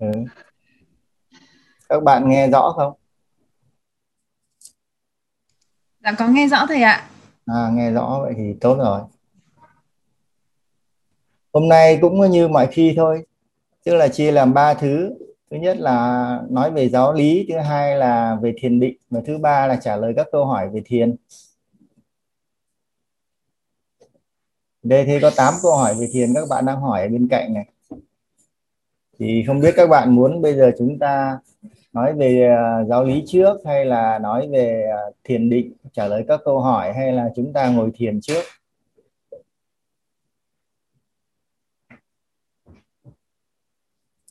ừ. các bạn nghe rõ không? Dạ có nghe rõ thầy ạ. À nghe rõ vậy thì tốt rồi. Hôm nay cũng như mọi khi thôi tức là chia làm ba thứ. Thứ nhất là nói về giáo lý thứ hai là về thiền định và thứ ba là trả lời các câu hỏi về thiền. Đây thì có 8 câu hỏi về thiền các bạn đang hỏi ở bên cạnh này thì không biết các bạn muốn bây giờ chúng ta nói về à, giáo lý trước hay là nói về à, thiền định, trả lời các câu hỏi hay là chúng ta ngồi thiền trước?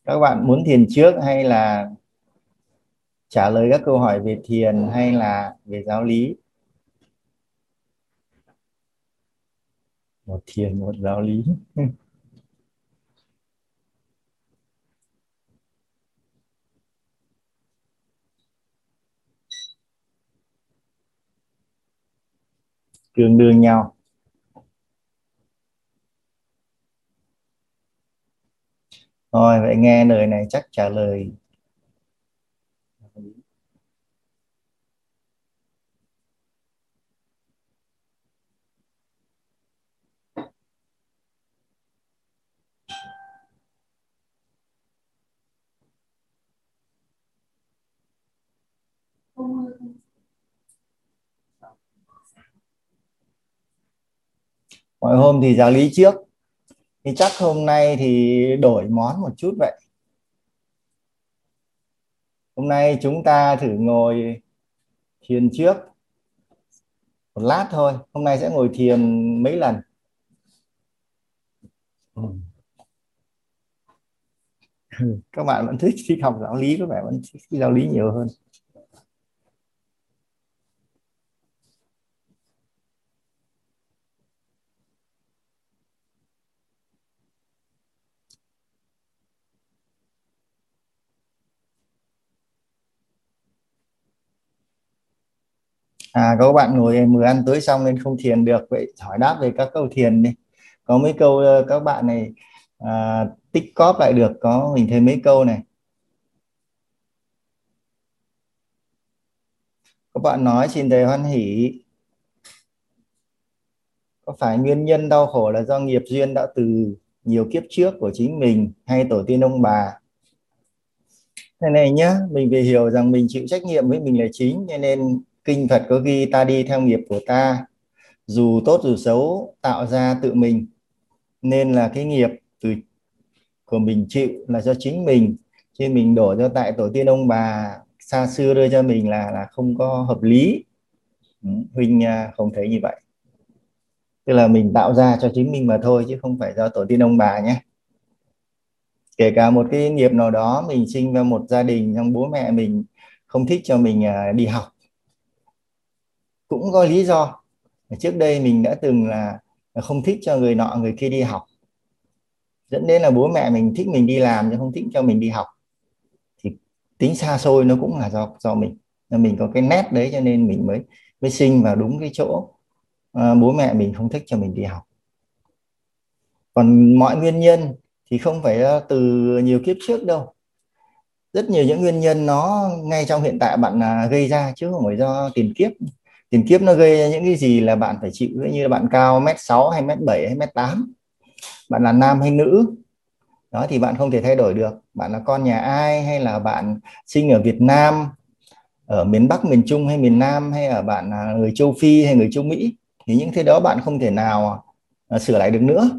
Các bạn muốn thiền trước hay là trả lời các câu hỏi về thiền hay là về giáo lý? Một thiền, một giáo lý. tương đương nhau. Rồi vậy nghe lời này chắc trả lời mọi hôm thì giáo lý trước. Thì chắc hôm nay thì đổi món một chút vậy. Hôm nay chúng ta thử ngồi thiền trước một lát thôi. Hôm nay sẽ ngồi thiền mấy lần? Các bạn vẫn thích thích học giáo lý các bạn vẫn thích giáo lý nhiều hơn à có bạn ngồi vừa ăn tối xong nên không thiền được vậy hỏi đáp về các câu thiền đi. Có mấy câu ờ, các bạn này à, tích cóp lại được có mình thấy mấy câu này. Các bạn nói xin thầy hoan hỷ. Có phải nguyên nhân đau khổ là do nghiệp duyên đã từ nhiều kiếp trước của chính mình hay tổ tiên ông bà? Thế này nhá mình phải hiểu rằng mình chịu trách nhiệm với mình là chính cho nên kinh Phật có ghi ta đi theo nghiệp của ta. Dù tốt dù xấu, tạo ra tự mình. Nên là cái nghiệp từ của mình chịu là do chính mình. Chứ mình đổ cho tại tổ tiên ông bà xa xưa đưa cho mình là là không có hợp lý. Ừ, Huynh à, không thấy như vậy. Tức là mình tạo ra cho chính mình mà thôi, chứ không phải do tổ tiên ông bà nhé. Kể cả một cái nghiệp nào đó, mình sinh vào một gia đình trong bố mẹ mình không thích cho mình à, đi học cũng có lý do. Trước đây mình đã từng là không thích cho người nọ người kia đi học. Dẫn đến là bố mẹ mình thích mình đi làm nhưng không thích cho mình đi học. Thì tính xa xôi nó cũng là do do mình. Nên mình có cái nét đấy cho nên mình mới mới sinh vào đúng cái chỗ à, bố mẹ mình không thích cho mình đi học. Còn mọi nguyên nhân thì không phải từ nhiều kiếp trước đâu. Rất nhiều những nguyên nhân nó ngay trong hiện tại bạn à, gây ra chứ không phải do tiền kiếp tiền kiếp nó gây ra những cái gì là bạn phải chịu, như là bạn cao mét 6 hay mét 7 hay mét 8 bạn là nam hay nữ. Đó, thì bạn không thể thay đổi được. Bạn là con nhà ai, hay là bạn sinh ở Việt Nam, ở miền Bắc, miền Trung hay miền Nam, hay ở bạn là người châu Phi hay người châu Mỹ. Thì những thế đó bạn không thể nào à, sửa lại được nữa.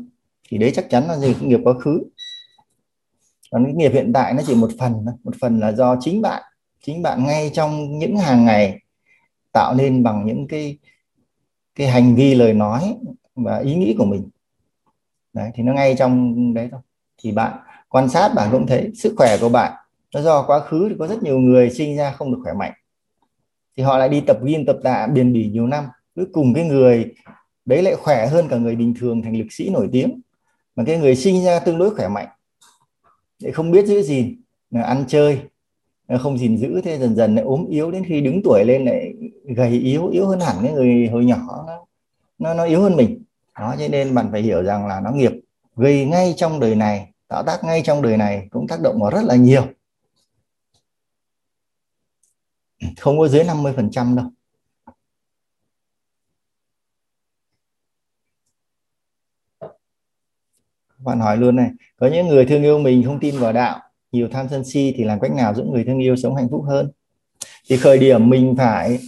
Thì đấy chắc chắn là gì? Nghiệp quá khứ. Còn cái nghiệp hiện tại nó chỉ một phần một phần là do chính bạn. Chính bạn ngay trong những hàng ngày tạo nên bằng những cái cái hành vi lời nói và ý nghĩ của mình. Đấy, thì nó ngay trong đấy thôi. Thì bạn quan sát bạn cũng thấy sức khỏe của bạn, nó do quá khứ thì có rất nhiều người sinh ra không được khỏe mạnh. Thì họ lại đi tập gym, tập tạ, bền bỉ nhiều năm. Cuối cùng cái người đấy lại khỏe hơn cả người bình thường thành lực sĩ nổi tiếng. Mà cái người sinh ra tương đối khỏe mạnh để không biết giữ gìn ăn chơi, không gìn giữ, thế dần dần lại ốm yếu. Đến khi đứng tuổi lên lại gầy yếu yếu hơn hẳn cái người hồi nhỏ nó nó, nó yếu hơn mình. Đó cho nên bạn phải hiểu rằng là nó nghiệp gây ngay trong đời này tạo tác ngay trong đời này cũng tác động vào rất là nhiều. Không có dưới 50% đâu. Bạn hỏi luôn này có những người thương yêu mình không tin vào đạo nhiều tham sân si thì làm cách nào giúp người thương yêu sống hạnh phúc hơn? Thì khởi điểm mình phải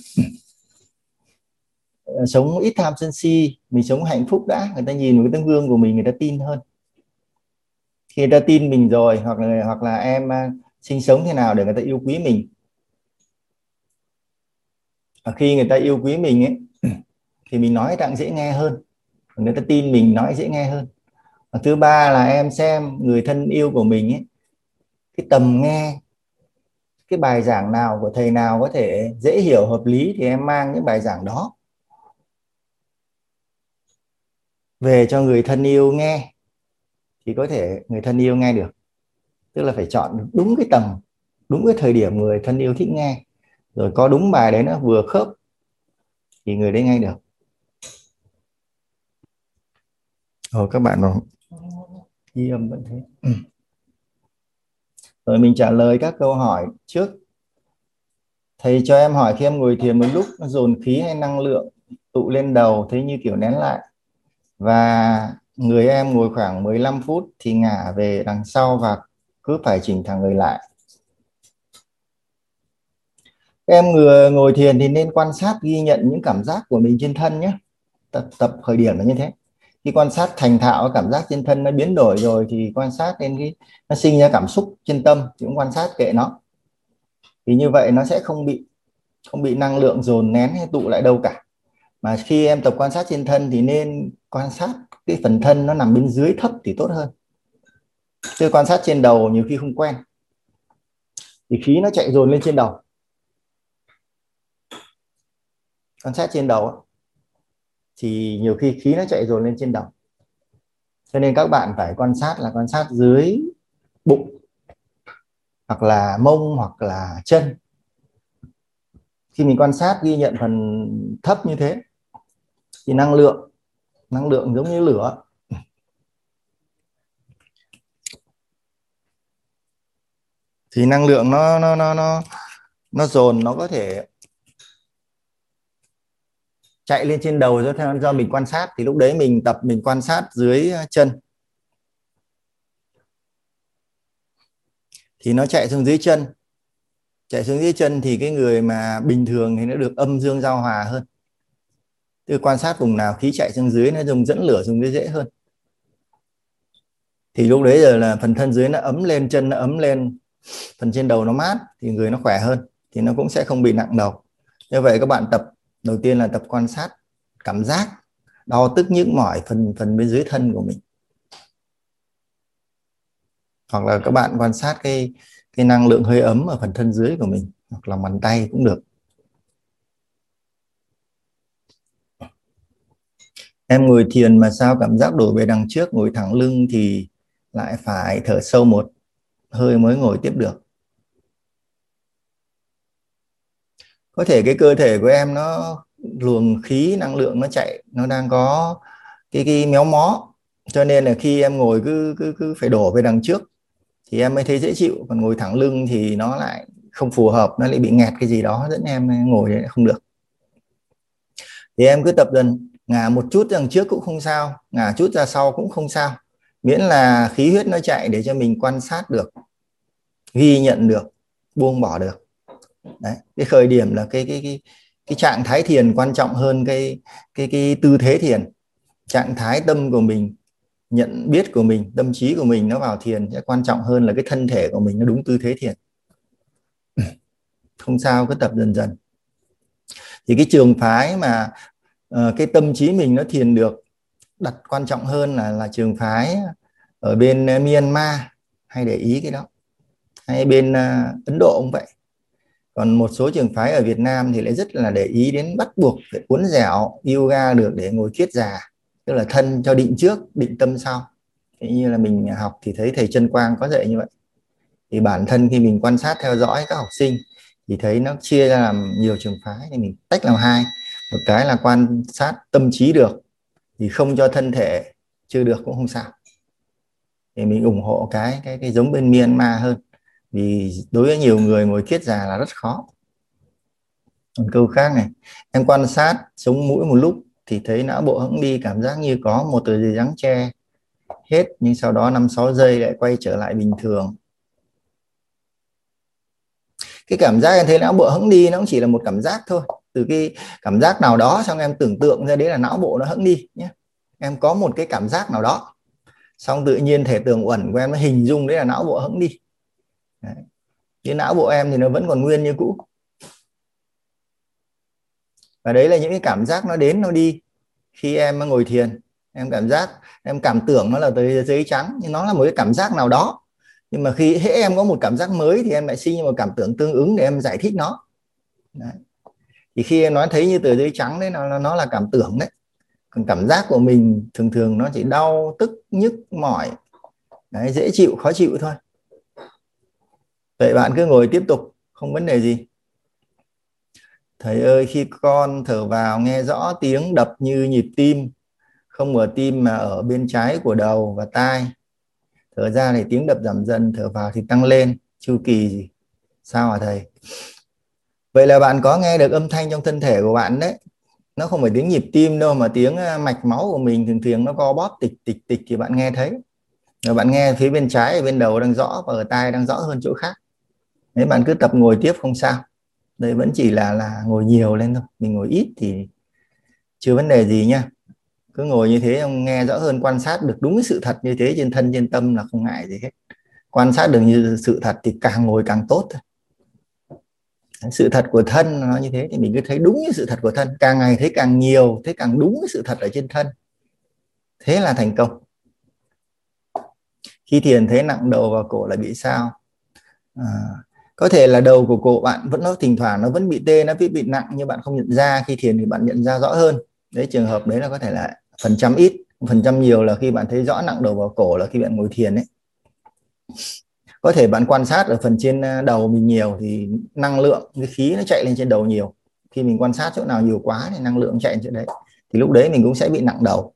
ờ, sống ít tham sân si, mình sống hạnh phúc đã. Người ta nhìn vào cái tấm gương của mình, người ta tin hơn. Khi người ta tin mình rồi, hoặc là hoặc là em ờ, sinh sống thế nào để người ta yêu quý mình. Và khi người ta yêu quý mình ấy, thì mình nói tặng dễ nghe hơn. Người ta tin mình, nói dễ nghe hơn. Và thứ ba là em xem người thân yêu của mình ấy, cái tầm nghe cái bài giảng nào của thầy nào có thể dễ hiểu, hợp lý thì em mang những bài giảng đó. Về cho người thân yêu nghe thì có thể người thân yêu nghe được. Tức là phải chọn đúng cái tầng đúng cái thời điểm người thân yêu thích nghe. Rồi có đúng bài đấy nó vừa khớp thì người đấy nghe được. Rồi các bạn rồi ghi âm vẫn thế. Ừ rồi mình trả lời các câu hỏi trước. Thầy cho em hỏi khi em ngồi thiền một lúc, dồn khí hay năng lượng tụ lên đầu thế như kiểu nén lại? Và người em ngồi khoảng 15 phút thì ngả về đằng sau và cứ phải chỉnh thẳng người lại. Em người ngồi thiền thì nên quan sát ghi nhận những cảm giác của mình trên thân nhé. Tập tập khởi điểm là như thế khi quan sát thành thạo cảm giác trên thân nó biến đổi rồi thì quan sát đến cái, nó sinh ra cảm xúc trên tâm thì cũng quan sát kệ nó. Thì như vậy nó sẽ không bị không bị năng lượng dồn nén hay tụ lại đâu cả. Mà khi em tập quan sát trên thân thì nên quan sát cái phần thân nó nằm bên dưới thấp thì tốt hơn. Chứ quan sát trên đầu nhiều khi không quen. Thì khí nó chạy dồn lên trên đầu. Quan sát trên đầu thì nhiều khi khí nó chạy dồn lên trên đầu. Cho nên các bạn phải quan sát là quan sát dưới bụng, hoặc là mông, hoặc là chân. Khi mình quan sát ghi nhận phần thấp như thế, thì năng lượng năng lượng giống như lửa. Thì năng lượng nó nó nó nó nó dồn, nó có thể chạy lên trên đầu do theo, do mình quan sát thì lúc đấy mình tập, mình quan sát dưới ờ, chân. Thì nó chạy xuống dưới chân. Chạy xuống dưới chân thì cái người mà bình thường thì nó được âm dương giao hòa hơn. Từ quan sát vùng nào khí chạy xuống dưới, nó dùng dẫn lửa xuống dưới dễ hơn. Thì lúc đấy giờ là phần thân dưới nó ấm lên, chân nó ấm lên, phần trên đầu nó mát thì người nó khỏe hơn, thì nó cũng sẽ không bị nặng đầu. Như vậy các bạn tập đầu tiên là tập quan sát cảm giác đau tức nhức mỏi phần phần bên dưới thân của mình. Hoặc là các bạn quan sát cái cái năng lượng hơi ấm ở phần thân dưới của mình, hoặc là bàn tay cũng được. Em ngồi thiền mà sao cảm giác đổ về đằng trước, ngồi thẳng lưng thì lại phải thở sâu một hơi mới ngồi tiếp được. Có thể cái cơ thể của em nó luồng khí, năng lượng nó chạy, nó đang có cái cái méo mó. Cho nên là khi em ngồi cứ cứ cứ phải đổ về đằng trước thì em mới thấy dễ chịu. Còn ngồi thẳng lưng thì nó lại không phù hợp, nó lại bị nghẹt cái gì đó, dẫn em ngồi không được. Thì em cứ tập dần, ngả một chút đằng trước cũng không sao, ngả chút ra sau cũng không sao. Miễn là khí huyết nó chạy để cho mình quan sát được, ghi nhận được, buông bỏ được đấy cái khởi điểm là cái cái cái cái trạng thái thiền quan trọng hơn cái cái cái tư thế thiền. Trạng thái tâm của mình nhận biết của mình tâm trí của mình nó vào thiền sẽ quan trọng hơn là cái thân thể của mình nó đúng tư thế thiền. Không sao cứ tập dần dần. Thì cái trường phái mà uh, cái tâm trí mình nó thiền được đặt quan trọng hơn là là trường phái ở bên Myanmar hay để ý cái đó. Hay bên uh, Ấn Độ cũng vậy còn một số trường phái ở Việt Nam thì lại rất là để ý đến bắt buộc phải uốn dẻo yoga được để ngồi kiết già tức là thân cho định trước, định tâm sau. Thế như là mình học thì thấy thầy Trân quang có dạy như vậy. Thì bản thân khi mình quan sát theo dõi các học sinh thì thấy nó chia ra làm nhiều trường phái thì mình tách làm hai. Một cái là quan sát tâm trí được, thì không cho thân thể chưa được cũng không sao. Thì mình ủng hộ cái cái cái giống bên Myanmar hơn vì đối với nhiều người ngồi kiết già là rất khó. Còn câu khác này, em quan sát sống mũi một lúc thì thấy não bộ hững đi, cảm giác như có một tờ giấy trắng che. Hết, nhưng sau đó 5 6 giây lại quay trở lại bình thường. Cái cảm giác em thấy não bộ hững đi nó cũng chỉ là một cảm giác thôi. Từ cái cảm giác nào đó xong em tưởng tượng ra đấy là não bộ nó hững đi nhé. Em có một cái cảm giác nào đó. Xong tự nhiên thể tường uẩn của em nó hình dung đấy là não bộ hững đi đấy. chứ não bộ em thì nó vẫn còn nguyên như cũ. Và đấy là những cái cảm giác nó đến nó đi khi em ngồi thiền. Em cảm giác em cảm tưởng nó là tới giấy trắng nhưng nó là một cái cảm giác nào đó. Nhưng mà khi hễ em có một cảm giác mới thì em lại sinh một cảm tưởng tương ứng để em giải thích nó. Đấy. thì khi em nói thấy như tờ giấy trắng đấy nó nó là cảm tưởng đấy. Còn cảm giác của mình thường thường nó chỉ đau tức nhức mỏi. Đấy, dễ chịu khó chịu thôi vậy bạn cứ ngồi tiếp tục, không vấn đề gì. Thầy ơi, khi con thở vào nghe rõ tiếng đập như nhịp tim, không ở tim mà ở bên trái của đầu và tai. Thở ra thì tiếng đập giảm dần, thở vào thì tăng lên. Chu kỳ gì? Sao hả thầy? Vậy là bạn có nghe được âm thanh trong thân thể của bạn đấy. Nó không phải tiếng nhịp tim đâu, mà tiếng à, mạch máu của mình thường thường nó co bóp tịch tịch tịch thì bạn nghe thấy. Rồi bạn nghe phía bên trái ở bên đầu đang rõ và ở tai đang rõ hơn chỗ khác nếu bạn cứ tập ngồi tiếp không sao. Đây vẫn chỉ là là ngồi nhiều lên thôi. Mình ngồi ít thì chưa vấn đề gì nha. Cứ ngồi như thế ông nghe rõ hơn quan sát được đúng cái sự thật như thế trên thân trên tâm là không ngại gì hết. Quan sát được như sự thật thì càng ngồi càng tốt thôi. Sự thật của thân nó như thế thì mình cứ thấy đúng như sự thật của thân. Càng ngày thấy càng nhiều thấy càng đúng cái sự thật ở trên thân. Thế là thành công. Khi thiền thấy nặng đầu vào cổ là bị sao? À, có thể là đầu của cổ bạn vẫn, nó thỉnh thoảng nó vẫn bị tê, nó bị bị nặng nhưng bạn không nhận ra, khi thiền thì bạn nhận ra rõ hơn. Đấy, trường hợp đấy là có thể là phần trăm ít, phần trăm nhiều là khi bạn thấy rõ nặng đầu vào cổ là khi bạn ngồi thiền ấy. Có thể bạn quan sát ở phần trên à, đầu mình nhiều thì năng lượng, cái khí nó chạy lên trên đầu nhiều. Khi mình quan sát chỗ nào nhiều quá thì năng lượng chạy lên chỗ đấy, thì lúc đấy mình cũng sẽ bị nặng đầu.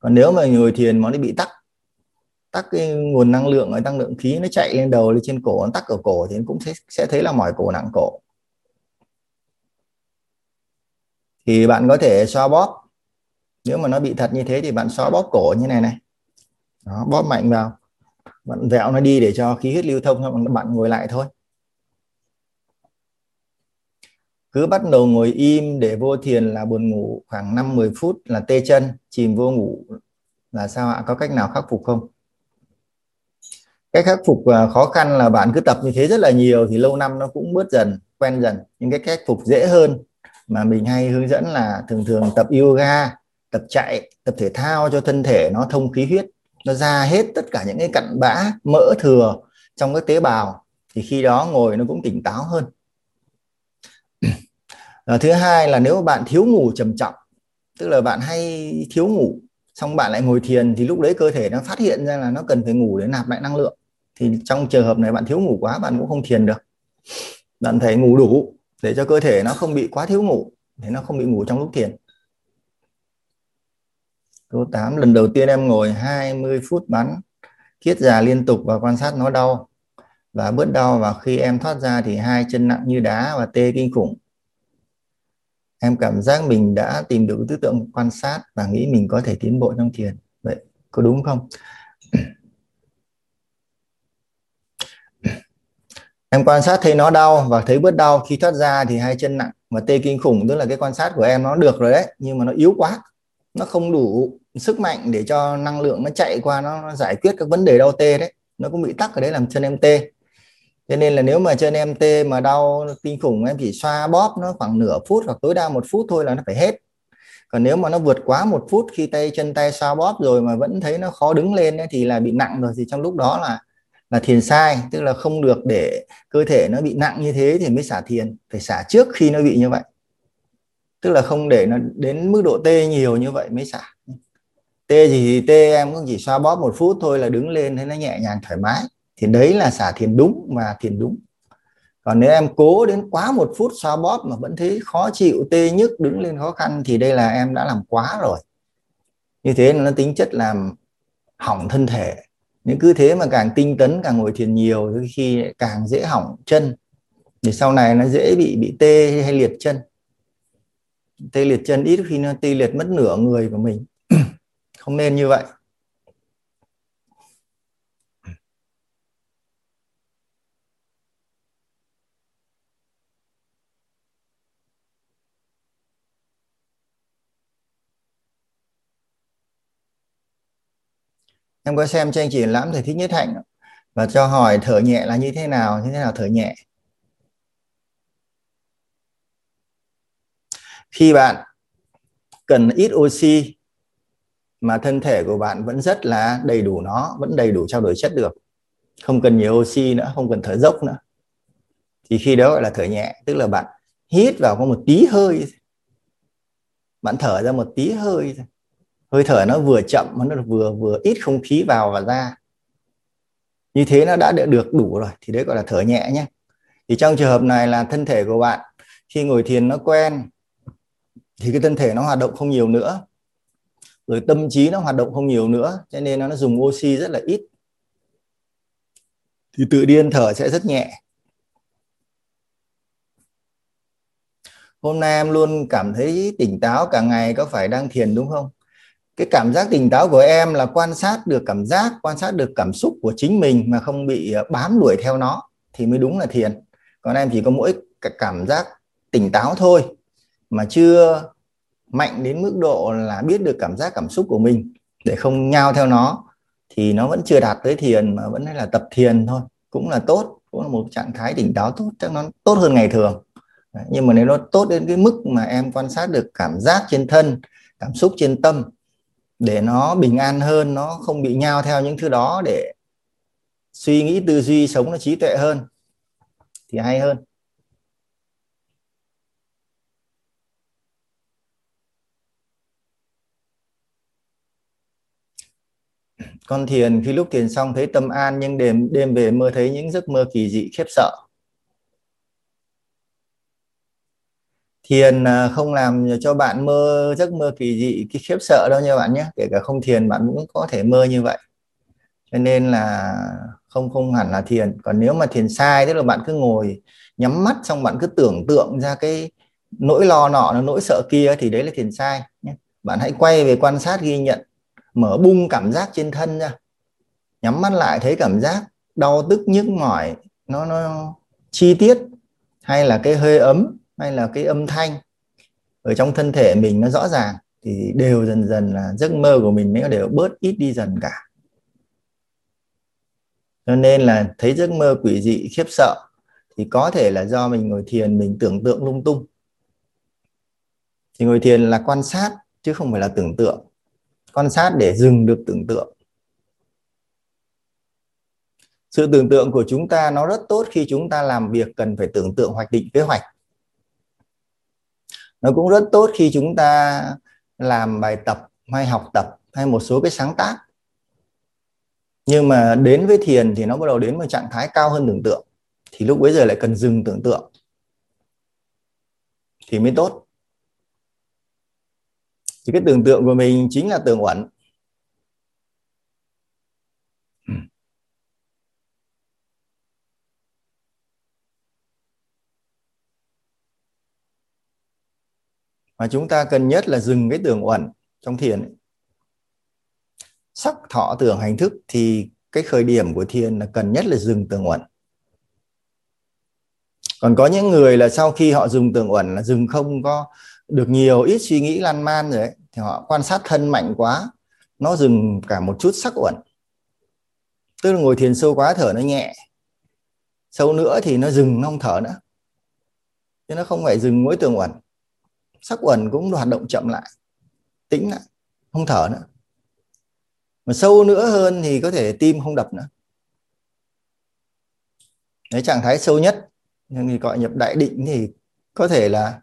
Còn nếu mà ngồi thiền mà nó bị tắc tắc cái nguồn năng lượng ở năng lượng khí nó chạy lên đầu lên trên cổ nó tắc ở cổ thì cũng sẽ sẽ thấy là mỏi cổ nặng cổ. Thì bạn có thể xoa bóp. Nếu mà nó bị thật như thế thì bạn xoa bóp cổ như này này. Đó, bóp mạnh vào. Bạn vẹo nó đi để cho khí huyết lưu thông xong bạn ngồi lại thôi. Cứ bắt đầu ngồi im để vô thiền là buồn ngủ khoảng 5-10 phút là tê chân chìm vô ngủ. Là sao ạ? Có cách nào khắc phục không? Cái khắc phục à, khó khăn là bạn cứ tập như thế rất là nhiều thì lâu năm nó cũng bớt dần, quen dần. Những cái khắc phục dễ hơn mà mình hay hướng dẫn là thường thường tập yoga, tập chạy, tập thể thao cho thân thể nó thông khí huyết, nó ra hết tất cả những cái cặn bã, mỡ thừa trong các tế bào thì khi đó ngồi nó cũng tỉnh táo hơn. Và thứ hai là nếu bạn thiếu ngủ trầm trọng, tức là bạn hay thiếu ngủ, xong bạn lại ngồi thiền thì lúc đấy cơ thể nó phát hiện ra là nó cần phải ngủ để nạp lại năng lượng thì trong trường hợp này bạn thiếu ngủ quá, bạn cũng không thiền được. Bạn phải ngủ đủ để cho cơ thể nó không bị quá thiếu ngủ, để nó không bị ngủ trong lúc thiền. Câu 8 lần đầu tiên em ngồi 20 phút bắn, kiết già liên tục và quan sát nó đau. Và bớt đau và khi em thoát ra thì hai chân nặng như đá và tê kinh khủng. Em cảm giác mình đã tìm được tư tưởng quan sát và nghĩ mình có thể tiến bộ trong thiền. Vậy, có đúng không? Em quan sát thấy nó đau và thấy bớt đau. Khi thoát ra thì hai chân nặng và tê kinh khủng tức là cái quan sát của em nó được rồi đấy nhưng mà nó yếu quá. Nó không đủ sức mạnh để cho năng lượng nó chạy qua nó giải quyết các vấn đề đau tê đấy. Nó cũng bị tắc ở đấy làm chân em tê. Cho nên là nếu mà chân em tê mà đau kinh khủng em chỉ xoa bóp nó khoảng nửa phút hoặc tối đa một phút thôi là nó phải hết. Còn nếu mà nó vượt quá một phút khi tay chân tay xoa bóp rồi mà vẫn thấy nó khó đứng lên ấy, thì là bị nặng rồi. Thì trong lúc đó là là thiền sai, tức là không được để cơ thể nó bị nặng như thế thì mới xả thiền, phải xả trước khi nó bị như vậy. Tức là không để nó đến mức độ tê nhiều như vậy mới xả. Tê gì thì tê, em cũng chỉ xoa bóp một phút thôi là đứng lên, thấy nó nhẹ nhàng, thoải mái. Thì đấy là xả thiền đúng và thiền đúng. Còn nếu em cố đến quá một phút xoa bóp mà vẫn thấy khó chịu, tê nhức, đứng lên khó khăn thì đây là em đã làm quá rồi. Như thế nó tính chất làm hỏng thân thể nếu cứ thế mà càng tinh tấn, càng ngồi thiền nhiều, đôi khi càng dễ hỏng chân. Để sau này nó dễ bị bị tê hay liệt chân. Tê liệt chân ít khi nó tê liệt mất nửa người của mình. Không nên như vậy. Em có xem chương trình lãm thầy thích nhất hạnh và cho hỏi thở nhẹ là như thế nào, như thế nào thở nhẹ? Khi bạn cần ít oxy mà thân thể của bạn vẫn rất là đầy đủ nó, vẫn đầy đủ trao đổi chất được, không cần nhiều oxy nữa, không cần thở dốc nữa, thì khi đó gọi là thở nhẹ, tức là bạn hít vào có một tí hơi. Bạn thở ra một tí hơi thôi hơi thở nó vừa chậm mà nó vừa vừa ít không khí vào và ra. Như thế nó đã được đủ rồi, thì đấy gọi là thở nhẹ nhé. Thì trong trường hợp này là thân thể của bạn, khi ngồi thiền nó quen, thì cái thân thể nó hoạt động không nhiều nữa. Rồi tâm trí nó hoạt động không nhiều nữa, cho nên nó dùng oxy rất là ít. Thì tự điên thở sẽ rất nhẹ. Hôm nay em luôn cảm thấy tỉnh táo, cả ngày có phải đang thiền đúng không? Cái cảm giác tỉnh táo của em là quan sát được cảm giác, quan sát được cảm xúc của chính mình mà không bị ờ, bám đuổi theo nó thì mới đúng là thiền. Còn em chỉ có mỗi cảm giác tỉnh táo thôi, mà chưa mạnh đến mức độ là biết được cảm giác cảm xúc của mình. Để không nhao theo nó thì nó vẫn chưa đạt tới thiền mà vẫn là tập thiền thôi. Cũng là tốt, cũng là một trạng thái tỉnh táo tốt, chắc nó tốt hơn ngày thường. Nhưng mà nếu nó tốt đến cái mức mà em quan sát được cảm giác trên thân, cảm xúc trên tâm để nó bình an hơn, nó không bị nhao theo những thứ đó để suy nghĩ tư duy sống nó trí tuệ hơn, thì hay hơn. Con thiền khi lúc thiền xong thấy tâm an, nhưng đêm đêm về mơ thấy những giấc mơ kỳ dị, khiếp sợ. Thiền à, không làm cho bạn mơ, giấc mơ kỳ dị, cái khiếp sợ đâu nha bạn nhé. Kể cả không thiền, bạn cũng có thể mơ như vậy. Cho nên là không không hẳn là thiền. Còn nếu mà thiền sai, tức là bạn cứ ngồi nhắm mắt xong bạn cứ tưởng tượng ra cái nỗi lo nọ nỗi sợ kia thì đấy là thiền sai nhé. Bạn hãy quay về quan sát ghi nhận, mở bung cảm giác trên thân ra. Nhắm mắt lại thấy cảm giác đau tức nhức mỏi, nó nó chi tiết hay là cái hơi ấm hay là cái âm thanh ở trong thân thể mình nó rõ ràng thì đều dần dần là giấc mơ của mình nó đều bớt ít đi dần cả. Cho nên là thấy giấc mơ quỷ dị, khiếp sợ thì có thể là do mình ngồi thiền mình tưởng tượng lung tung. Thì ngồi thiền là quan sát chứ không phải là tưởng tượng. Quan sát để dừng được tưởng tượng. Sự tưởng tượng của chúng ta nó rất tốt khi chúng ta làm việc cần phải tưởng tượng hoạch định kế hoạch nó cũng rất tốt khi chúng ta làm bài tập, hay học tập, hay một số cái sáng tác. Nhưng mà đến với thiền thì nó bắt đầu đến một trạng thái cao hơn tưởng tượng. Thì lúc bấy giờ lại cần dừng tưởng tượng. Thì mới tốt. Thì cái tưởng tượng của mình chính là tưởng uẩn. Mà chúng ta cần nhất là dừng cái tưởng uẩn trong thiền sắc thọ tưởng hành thức thì cái khởi điểm của thiền là cần nhất là dừng tưởng uẩn. Còn có những người là sau khi họ dùng tưởng uẩn là dừng không có được nhiều ít suy nghĩ lan man rồi ấy, thì họ quan sát thân mạnh quá nó dừng cả một chút sắc uẩn. Tức là ngồi thiền sâu quá thở nó nhẹ sâu nữa thì nó dừng không thở nữa. Chứ nó không phải dừng mỗi tường uẩn sắc uẩn cũng hoạt động chậm lại, tĩnh lại, không thở nữa. Mà sâu nữa hơn thì có thể tim không đập nữa. Đấy, trạng thái sâu nhất nhưng thì gọi nhập đại định thì có thể là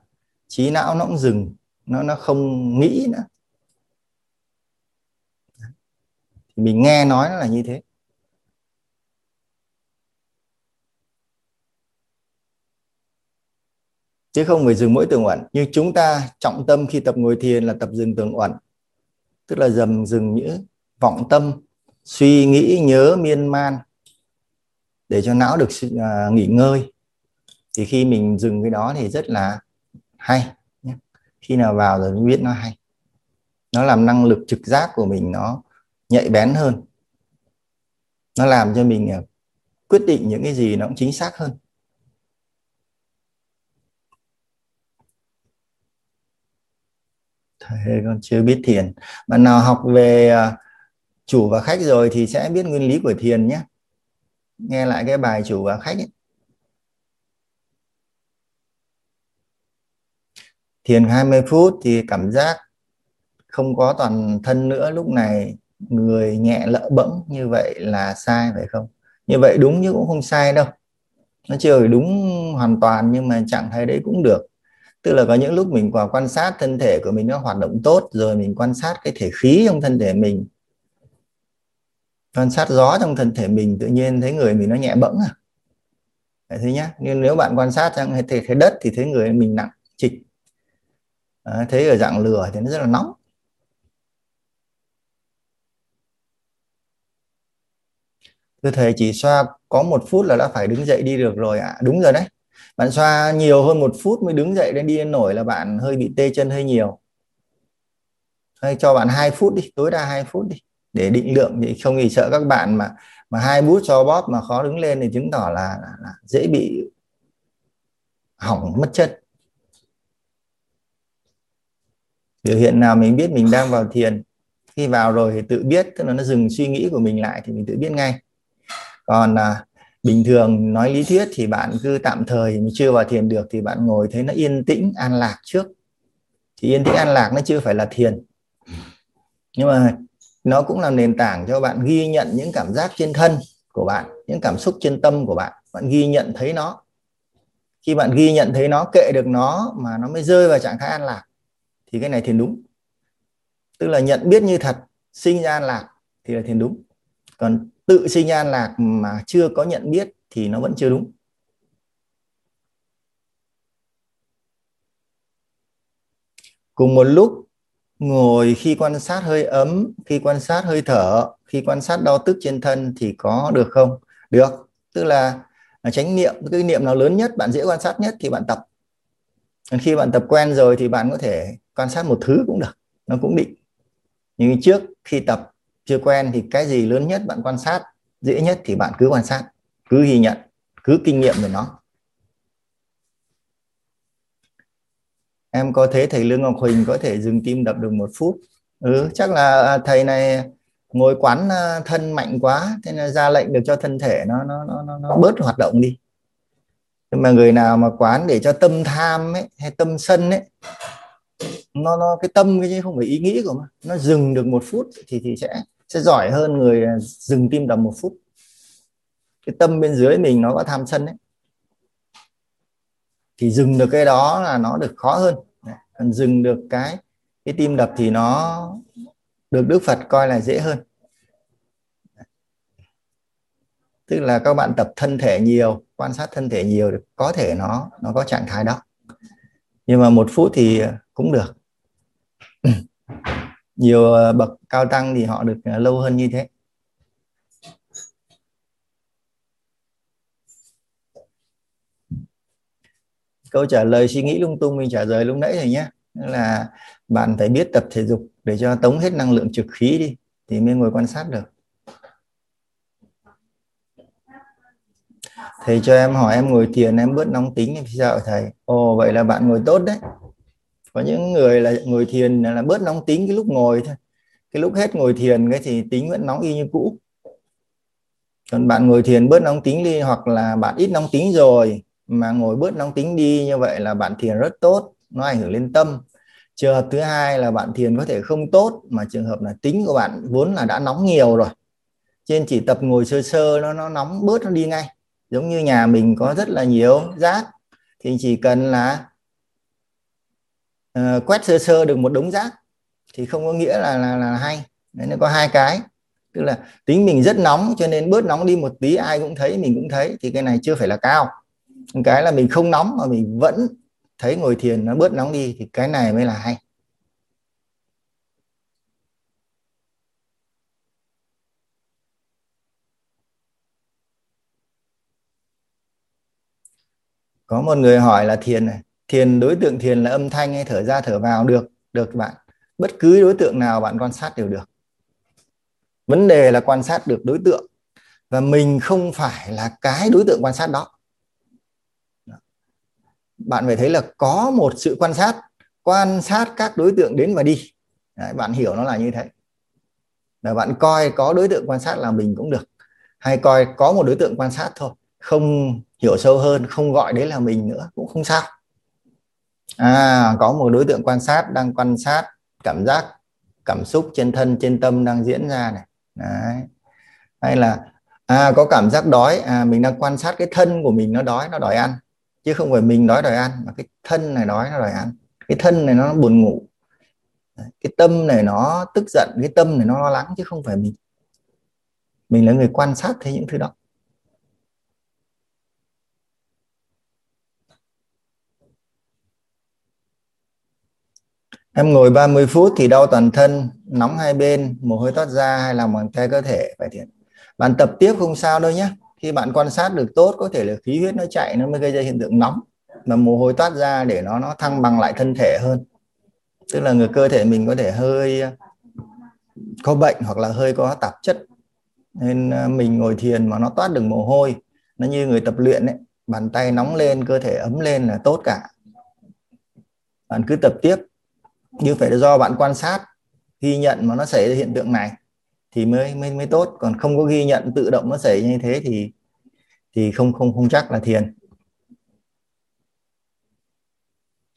trí não nó cũng dừng, nó nó không nghĩ nữa. Thì mình nghe nói nó là như thế. Chứ không phải dừng mỗi tường uẩn. Như chúng ta trọng tâm khi tập ngồi thiền là tập dừng tường uẩn. Tức là dầm dừng những vọng tâm, suy nghĩ, nhớ, miên man để cho não được à, nghỉ ngơi. Thì khi mình dừng cái đó thì rất là hay khi nào vào rồi mới biết nó hay. Nó làm năng lực trực giác của mình nó nhạy bén hơn. Nó làm cho mình à, quyết định những cái gì nó cũng chính xác hơn. Thầy con chưa biết thiền. Bạn nào học về à, chủ và khách rồi thì sẽ biết nguyên lý của thiền nhé. Nghe lại cái bài chủ và khách ấy. thiền 20 phút thì cảm giác không có toàn thân nữa. Lúc này người nhẹ lỡ bẫng, như vậy là sai, phải không? Như vậy đúng nhưng cũng không sai đâu. Nó chưa đúng hoàn toàn nhưng mà trạng thái đấy cũng được tức là có những lúc mình vào quan sát thân thể của mình nó hoạt động tốt rồi mình quan sát cái thể khí trong thân thể mình. Quan sát gió trong thân thể mình tự nhiên thấy người mình nó nhẹ bẫng à. Đấy, thế nhá. Nhưng nếu bạn quan sát trong thể, thể đất thì thấy người mình nặng trịch à, thấy ở dạng lửa thì nó rất là nóng. Thưa thầy chỉ xoa có một phút là đã phải đứng dậy đi được rồi ạ. À. đúng rồi đấy bạn xoa nhiều hơn một phút mới đứng dậy đến đi nổi là bạn hơi bị tê chân hơi nhiều. Hay cho bạn hai phút đi tối đa hai phút đi để định lượng thì không thì sợ các bạn mà mà hai bút cho bóp mà khó đứng lên thì chứng tỏ là, là, là dễ bị hỏng mất chân biểu hiện nào mình biết mình đang vào thiền khi vào rồi thì tự biết tức là nó dừng suy nghĩ của mình lại thì mình tự biết ngay. Còn à, bình thường nói lý thuyết thì bạn cứ tạm thời mà chưa vào thiền được thì bạn ngồi thấy nó yên tĩnh, an lạc trước. Thì yên tĩnh, an lạc nó chưa phải là thiền. Nhưng mà nó cũng là nền tảng cho bạn ghi nhận những cảm giác trên thân của bạn, những cảm xúc trên tâm của bạn. Bạn ghi nhận thấy nó. Khi bạn ghi nhận thấy nó, kệ được nó mà nó mới rơi vào trạng thái an lạc thì cái này thiền đúng. Tức là nhận biết như thật, sinh ra an lạc thì là thiền đúng. Còn tự sinh an lạc mà chưa có nhận biết thì nó vẫn chưa đúng. Cùng một lúc, ngồi khi quan sát hơi ấm, khi quan sát hơi thở, khi quan sát đau tức trên thân thì có được không? Được. Tức là à, tránh niệm, cái niệm nào lớn nhất, bạn dễ quan sát nhất thì bạn tập. Còn khi bạn tập quen rồi thì bạn có thể quan sát một thứ cũng được, nó cũng định. Nhưng trước khi tập chưa quen thì cái gì lớn nhất bạn quan sát dễ nhất thì bạn cứ quan sát cứ ghi nhận cứ kinh nghiệm về nó. Em có thấy thầy Lương Ngọc Huỳnh có thể dừng tim đập được một phút? Ừ chắc là à, thầy này ngồi quán à, thân mạnh quá thế là ra lệnh được cho thân thể nó nó nó nó, bớt hoạt động đi. Nhưng mà người nào mà quán để cho tâm tham ấy hay tâm sân ấy nó nó, cái tâm cái chứ không phải ý nghĩ của mà. Nó dừng được một phút thì thì sẽ sẽ giỏi hơn người à, dừng tim đập một phút. Cái tâm bên dưới mình nó có tham sân ấy thì dừng được cái đó là nó được khó hơn. Còn dừng được cái cái tim đập thì nó được Đức Phật coi là dễ hơn. Tức là các bạn tập thân thể nhiều, quan sát thân thể nhiều có thể nó nó có trạng thái đó. Nhưng mà một phút thì cũng được nhiều ờ, bậc cao tăng thì họ được ờ, lâu hơn như thế. Câu trả lời suy nghĩ lung tung mình trả lời lúc nãy rồi nhé. Là bạn phải biết tập thể dục để cho tống hết năng lượng trực khí đi thì mới ngồi quan sát được. Thầy cho em hỏi em ngồi thiền, em bớt nóng tính thì sao thầy. Ồ, vậy là bạn ngồi tốt đấy có những người là ngồi thiền là bớt nóng tính, cái lúc ngồi thôi. Cái lúc hết ngồi thiền cái thì tính vẫn nóng y như cũ. Còn bạn ngồi thiền bớt nóng tính đi, hoặc là bạn ít nóng tính rồi mà ngồi bớt nóng tính đi, như vậy là bạn thiền rất tốt, nó ảnh hưởng lên tâm. Trường hợp thứ hai là bạn thiền có thể không tốt, mà trường hợp là tính của bạn vốn là đã nóng nhiều rồi. Trên chỉ tập ngồi sơ sơ, nó nó nóng bớt, nó đi ngay. Giống như nhà mình có rất là nhiều rác, thì chỉ cần là uh, quét sơ sơ được một đống rác thì không có nghĩa là là, là hay. Đấy nó có hai cái. Tức là tính mình rất nóng cho nên bớt nóng đi một tí ai cũng thấy mình cũng thấy thì cái này chưa phải là cao. Cái là mình không nóng mà mình vẫn thấy ngồi thiền nó bớt nóng đi thì cái này mới là hay. Có một người hỏi là thiền này thiền đối tượng thiền là âm thanh hay thở ra thở vào được được bạn. Bất cứ đối tượng nào bạn quan sát đều được. Vấn đề là quan sát được đối tượng và mình không phải là cái đối tượng quan sát đó. Bạn phải thấy là có một sự quan sát quan sát các đối tượng đến và đi. Đấy, bạn hiểu nó là như thế. Là bạn coi có đối tượng quan sát là mình cũng được hay coi có một đối tượng quan sát thôi. Không hiểu sâu hơn không gọi đấy là mình nữa cũng không sao à có một đối tượng quan sát đang quan sát cảm giác, cảm xúc trên thân, trên tâm đang diễn ra này. Đấy. Hay là à có cảm giác đói à mình đang quan sát cái thân của mình nó đói, nó đòi ăn. Chứ không phải mình đói, đòi ăn, mà cái thân này đói, nó đòi ăn. Cái thân này nó buồn ngủ. Cái tâm này nó tức giận, cái tâm này nó lo lắng, chứ không phải mình. Mình là người quan sát thấy những thứ đó. Em ngồi 30 phút thì đau toàn thân, nóng hai bên, mồ hôi toát ra hay làm bằng tay cơ thể phải thiện. Bạn tập tiếp không sao đâu nhé. Khi bạn quan sát được tốt có thể là khí huyết nó chạy nó mới gây ra hiện tượng nóng mà mồ hôi toát ra để nó nó thăng bằng lại thân thể hơn. Tức là người cơ thể mình có thể hơi có bệnh hoặc là hơi có tạp chất nên à, mình ngồi thiền mà nó toát được mồ hôi nó như người tập luyện ấy bàn tay nóng lên cơ thể ấm lên là tốt cả bạn cứ tập tiếp như phải do bạn quan sát, ghi nhận mà nó xảy ra hiện tượng này thì mới mới mới tốt. Còn không có ghi nhận, tự động nó xảy ra như thế thì thì không không không chắc là thiền.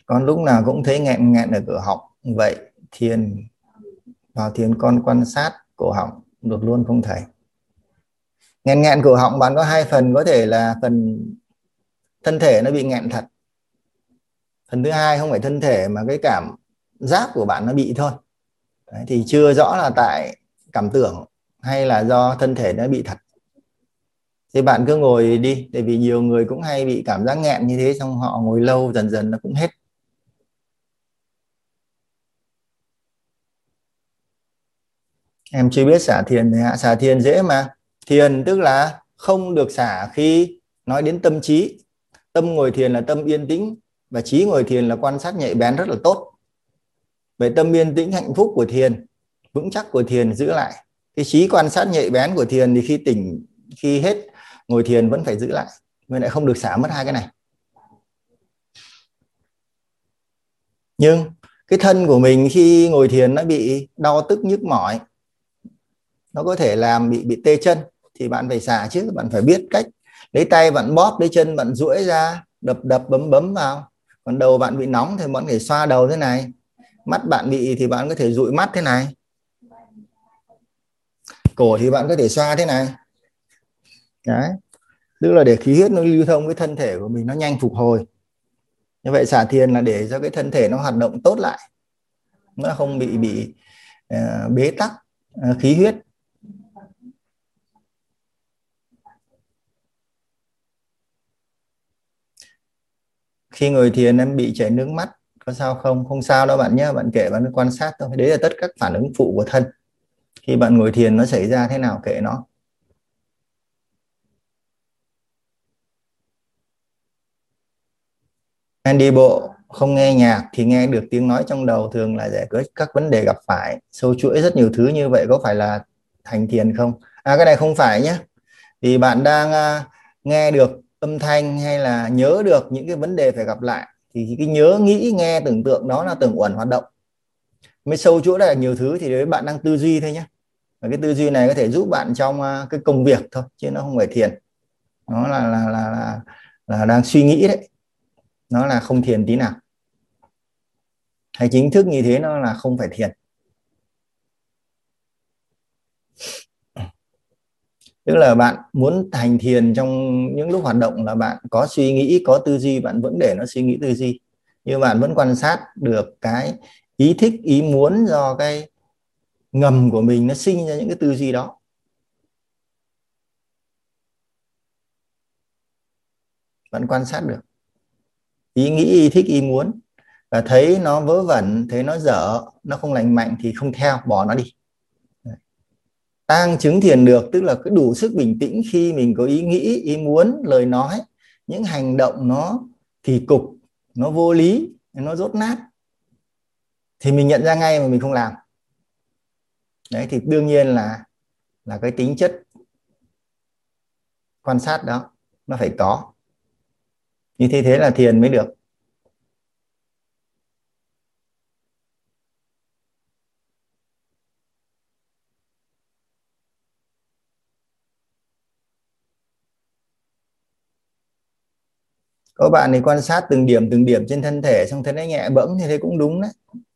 Con lúc nào cũng thấy nghẹn nghẹn ở cửa họng, vậy thiền, vào thiền con quan sát cổ họng được luôn không thầy? Nghẹn nghẹn cổ họng bạn có hai phần, có thể là phần thân thể nó bị nghẹn thật. Phần thứ hai không phải thân thể mà cái cảm giác của bạn nó bị thôi. Đấy, thì chưa rõ là tại cảm tưởng hay là do thân thể nó bị thật. Thì bạn cứ ngồi đi tại vì nhiều người cũng hay bị cảm giác nghẹn như thế xong họ ngồi lâu dần dần nó cũng hết. Em chưa biết xả thiền thì hạ xả thiền dễ mà. Thiền tức là không được xả khi nói đến tâm trí. Tâm ngồi thiền là tâm yên tĩnh và trí ngồi thiền là quan sát nhạy bén rất là tốt về tâm yên tĩnh hạnh phúc của thiền, vững chắc của thiền giữ lại. Cái trí quan sát nhạy bén của thiền thì khi tỉnh, khi hết ngồi thiền vẫn phải giữ lại. Mình lại không được xả mất hai cái này. Nhưng cái thân của mình khi ngồi thiền nó bị đau tức nhức mỏi, nó có thể làm bị bị tê chân, thì bạn phải xả chứ, bạn phải biết cách lấy tay bạn bóp, lấy chân bạn duỗi ra, đập đập bấm bấm vào. Còn đầu bạn bị nóng thì bạn phải xoa đầu thế này mắt bạn bị thì bạn có thể dụi mắt thế này. Cổ thì bạn có thể xoa thế này. Đấy. Tức là để khí huyết nó lưu thông với thân thể của mình nó nhanh phục hồi. Như vậy xả thiền là để cho cái thân thể nó hoạt động tốt lại. Nó không bị bị uh, bế tắc uh, khí huyết. Khi ngồi thiền em bị chảy nước mắt có sao không? Không sao đâu bạn nhé bạn kể bạn quan sát thôi. Đấy là tất các phản ứng phụ của thân. Khi bạn ngồi thiền nó xảy ra thế nào kệ nó. Anh đi bộ không nghe nhạc thì nghe được tiếng nói trong đầu thường là giải quyết các vấn đề gặp phải. Sâu chuỗi rất nhiều thứ như vậy có phải là thành thiền không? À cái này không phải nhé vì bạn đang uh, nghe được âm thanh hay là nhớ được những cái vấn đề phải gặp lại thì cái nhớ nghĩ nghe tưởng tượng đó là tưởng uẩn hoạt động. Mới sâu chỗ là nhiều thứ thì đấy bạn đang tư duy thôi nhé và cái tư duy này có thể giúp bạn trong à, cái công việc thôi chứ nó không phải thiền. Nó là là là là, là đang suy nghĩ đấy. Nó là không thiền tí nào. Hay chính thức như thế nó là không phải thiền. Tức là bạn muốn thành thiền trong những lúc hoạt động là bạn có suy nghĩ, có tư duy, bạn vẫn để nó suy nghĩ tư duy. Nhưng bạn vẫn quan sát được cái ý thích, ý muốn do cái ngầm của mình nó sinh ra những cái tư duy đó. Bạn quan sát được. Ý nghĩ, ý thích, ý muốn. Và thấy nó vớ vẩn, thấy nó dở, nó không lành mạnh thì không theo, bỏ nó đi tang chứng thiền được, tức là cái đủ sức bình tĩnh khi mình có ý nghĩ, ý muốn, lời nói. Những hành động nó kỳ cục, nó vô lý, nó rốt nát. Thì mình nhận ra ngay mà mình không làm. Đấy, thì đương nhiên là là cái tính chất quan sát đó, nó phải có. Như thế thế là thiền mới được. Có bạn thì quan sát từng điểm từng điểm trên thân thể, xong thấy nó nhẹ bẫng thì thế cũng đúng đấy.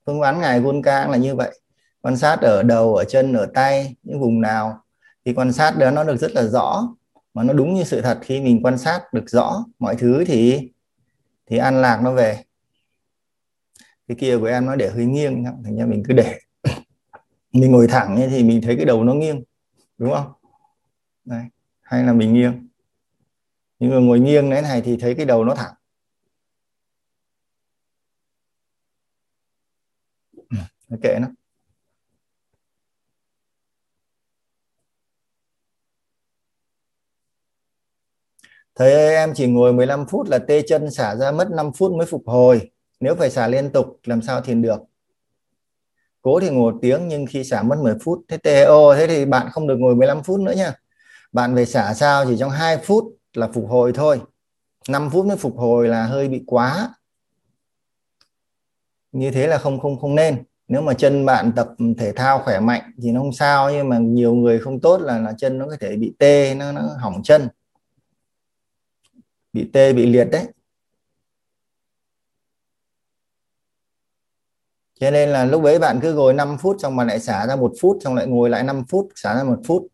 Phương án ngài gôn Cang là như vậy. Quan sát ở đầu, ở chân, ở tay, những vùng nào. Thì quan sát đó nó được rất là rõ, mà nó đúng như sự thật. Khi mình quan sát được rõ mọi thứ thì thì an lạc nó về. Cái kia của em nó để hơi nghiêng thành ra mình cứ để. Mình ngồi thẳng ấy thì mình thấy cái đầu nó nghiêng, đúng không? Đây. hay là mình nghiêng? Nhưng mà ngồi nghiêng thế này thì thấy cái đầu nó thẳng ừ, kệ nó Thầy ơi, em chỉ ngồi 15 phút là tê chân xả ra mất 5 phút mới phục hồi. Nếu phải xả liên tục làm sao thiền được? Cố thì ngồi tiếng nhưng khi xả mất 10 phút. Thế TO thế thì bạn không được ngồi 15 phút nữa nha. Bạn phải xả sao chỉ trong 2 phút là phục hồi thôi. 5 phút mới phục hồi là hơi bị quá. Như thế là không không không nên. Nếu mà chân bạn tập thể thao khỏe mạnh thì nó không sao, nhưng mà nhiều người không tốt là là chân nó có thể bị tê, nó nó hỏng chân. Bị tê, bị liệt đấy. Cho nên là lúc ấy bạn cứ ngồi 5 phút xong mà lại xả ra một phút, xong lại ngồi lại 5 phút, xả ra một phút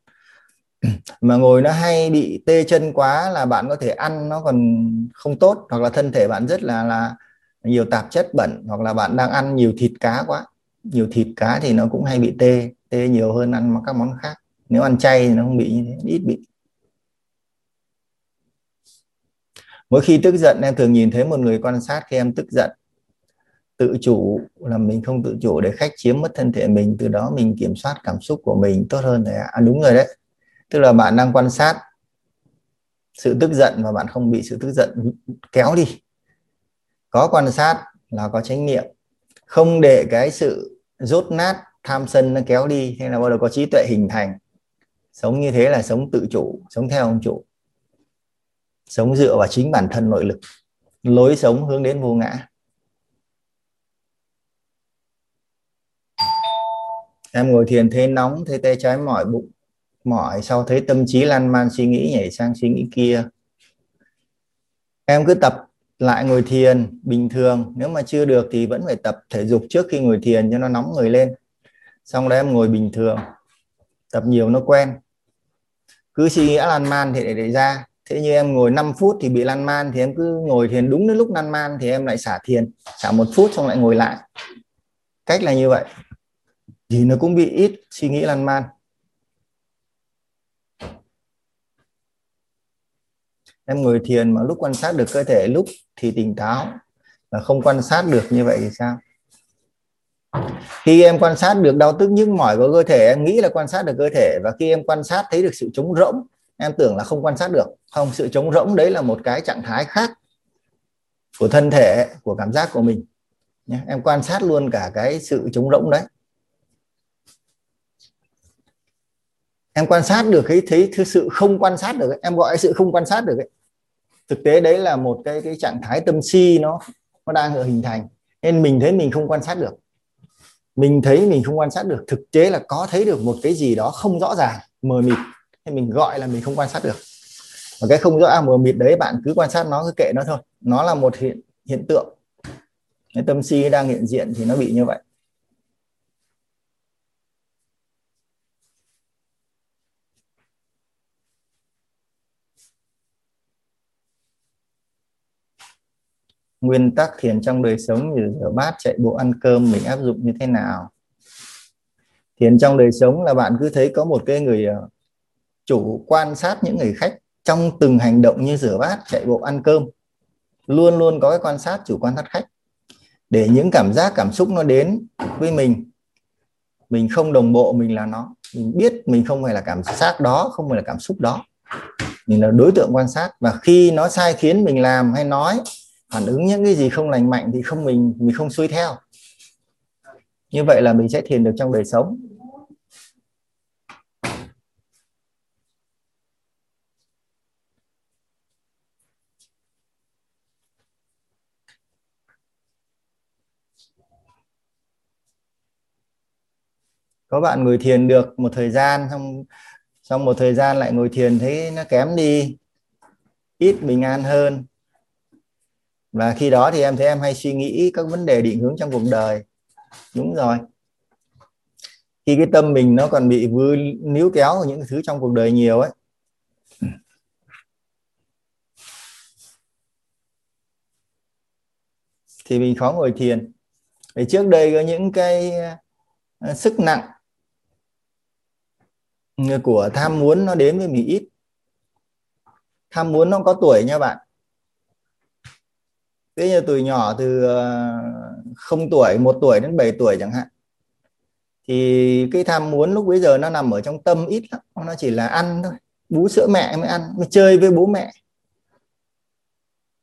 mà ngồi nó hay bị tê chân quá là bạn có thể ăn nó còn không tốt hoặc là thân thể bạn rất là là nhiều tạp chất bẩn hoặc là bạn đang ăn nhiều thịt cá quá. Nhiều thịt cá thì nó cũng hay bị tê tê nhiều hơn ăn các món khác. Nếu ăn chay thì nó không bị như thế ít bị. Mỗi khi tức giận em thường nhìn thấy một người quan sát khi em tức giận. Tự chủ là mình không tự chủ để khách chiếm mất thân thể mình từ đó mình kiểm soát cảm xúc của mình tốt hơn thầy ạ. À, đúng rồi đấy tức là bạn đang quan sát sự tức giận và bạn không bị sự tức giận kéo đi. Có quan sát là có trách nhiệm, không để cái sự rốt nát tham sân nó kéo đi hay là bắt đầu có trí tuệ hình thành. Sống như thế là sống tự chủ sống theo ông chủ. Sống dựa vào chính bản thân nội lực. Lối sống hướng đến vô ngã. Em ngồi thiền thấy nóng thấy tay trái mỏi bụng mỏi sau thấy tâm trí lan man, suy nghĩ nhảy sang suy nghĩ kia. Em cứ tập lại ngồi thiền, bình thường. Nếu mà chưa được thì vẫn phải tập thể dục trước khi ngồi thiền cho nó nóng người lên. Xong đó em ngồi bình thường, tập nhiều nó quen. Cứ suy nghĩ lan man thì để để ra. Thế như em ngồi 5 phút thì bị lan man thì em cứ ngồi thiền đúng đến lúc lan man thì em lại xả thiền, xả một phút xong lại ngồi lại. Cách là như vậy. Thì nó cũng bị ít suy nghĩ lan man. Em ngồi thiền mà lúc quan sát được cơ thể lúc thì tỉnh táo và không quan sát được như vậy thì sao khi em quan sát được đau tức nhức mỏi của cơ thể em nghĩ là quan sát được cơ thể và khi em quan sát thấy được sự trống rỗng em tưởng là không quan sát được không sự trống rỗng đấy là một cái trạng thái khác của thân thể của cảm giác của mình em quan sát luôn cả cái sự trống rỗng đấy em quan sát được cái thấy thứ sự không quan sát được em gọi sự không quan sát được ấy thực tế đấy là một cái cái trạng thái tâm si nó nó đang ở hình thành. Nên mình thấy mình không quan sát được. Mình thấy mình không quan sát được. Thực tế là có thấy được một cái gì đó không rõ ràng, mờ mịt. Hay mình gọi là mình không quan sát được. Và cái không rõ ràng mờ mịt đấy bạn cứ quan sát nó, cứ kệ nó thôi. Nó là một hiện hiện tượng. Cái tâm si đang hiện diện thì nó bị như vậy. Nguyên tắc thiền trong đời sống như rửa bát, chạy bộ, ăn cơm, mình áp dụng như thế nào? Thiền trong đời sống là bạn cứ thấy có một cái người ờ, chủ quan sát những người khách trong từng hành động như rửa bát, chạy bộ, ăn cơm. Luôn luôn có cái quan sát, chủ quan sát khách. Để những cảm giác, cảm xúc nó đến với mình mình không đồng bộ, mình là nó, mình biết mình không phải là cảm giác đó, không phải là cảm xúc đó. Mình là đối tượng quan sát và khi nó sai khiến mình làm hay nói phản ứng những cái gì không lành mạnh thì không mình mình không xuôi theo. Như vậy là mình sẽ thiền được trong đời sống. Có bạn ngồi thiền được một thời gian, xong xong một thời gian lại ngồi thiền, thấy nó kém đi, ít bình an hơn và khi đó thì em thấy em hay suy nghĩ các vấn đề định hướng trong cuộc đời. Đúng rồi. Khi cái tâm mình nó còn bị vư níu kéo những thứ trong cuộc đời nhiều ấy. Thì mình khó ngồi thiền. Vì trước đây có những cái ờ, sức nặng của tham muốn nó đến với mình ít. Tham muốn nó có tuổi nha bạn thế như từ nhỏ từ ờ, không tuổi, một tuổi đến 7 tuổi chẳng hạn. Thì cái tham muốn lúc bây giờ nó nằm ở trong tâm ít lắm, nó chỉ là ăn thôi. Bú sữa mẹ mới ăn, mới chơi với bố mẹ.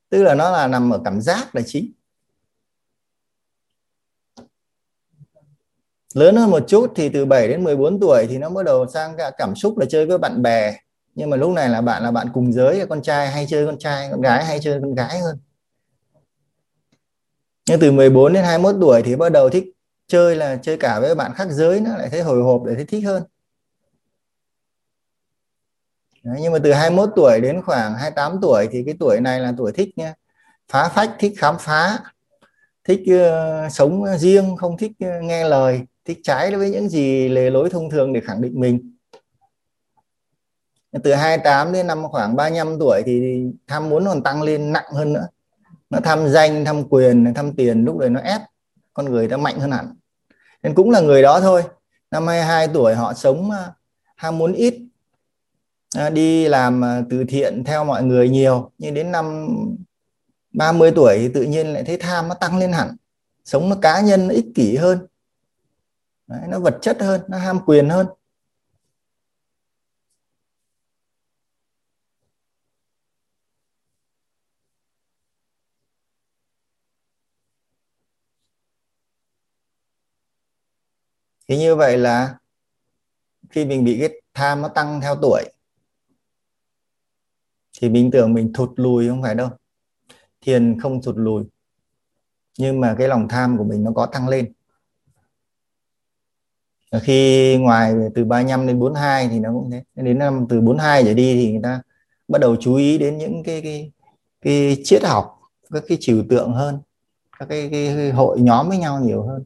Tức là nó là nằm ở cảm giác là chính. Lớn hơn một chút thì từ 7 đến 14 tuổi thì nó bắt đầu sang cả cảm xúc là chơi với bạn bè. Nhưng mà lúc này là bạn là bạn cùng giới, con trai hay chơi con trai, con gái hay chơi con gái hơn nhưng từ 14 đến 21 tuổi thì bắt đầu thích chơi là chơi cả với bạn khác giới nó lại thấy hồi hộp để thấy thích hơn. Đấy, nhưng mà từ 21 tuổi đến khoảng 28 tuổi thì cái tuổi này là tuổi thích nha. Phá phách thích khám phá thích uh, sống riêng không thích uh, nghe lời thích trái với những gì lề lối thông thường để khẳng định mình. Từ 28 đến năm khoảng 35 tuổi thì tham muốn còn tăng lên nặng hơn nữa nó tham danh tham quyền tham tiền lúc đấy nó ép con người ta mạnh hơn hẳn. Nên cũng là người đó thôi. Năm 22 tuổi họ sống à, ham muốn ít à, đi làm à, từ thiện theo mọi người nhiều. Nhưng đến năm 30 tuổi thì tự nhiên lại thấy tham nó tăng lên hẳn. Sống nó cá nhân nó ích kỷ hơn. Đấy, nó vật chất hơn nó ham quyền hơn. Thì như vậy là khi mình bị cái tham nó tăng theo tuổi thì mình tưởng mình thụt lùi không phải đâu. Thiền không thụt lùi nhưng mà cái lòng tham của mình nó có tăng lên. Khi ngoài từ 35 đến 42 thì nó cũng thế. Đến năm từ 42 trở đi thì người ta bắt đầu chú ý đến những cái cái cái triết học các cái trừu tượng hơn các cái, cái hội nhóm với nhau nhiều hơn.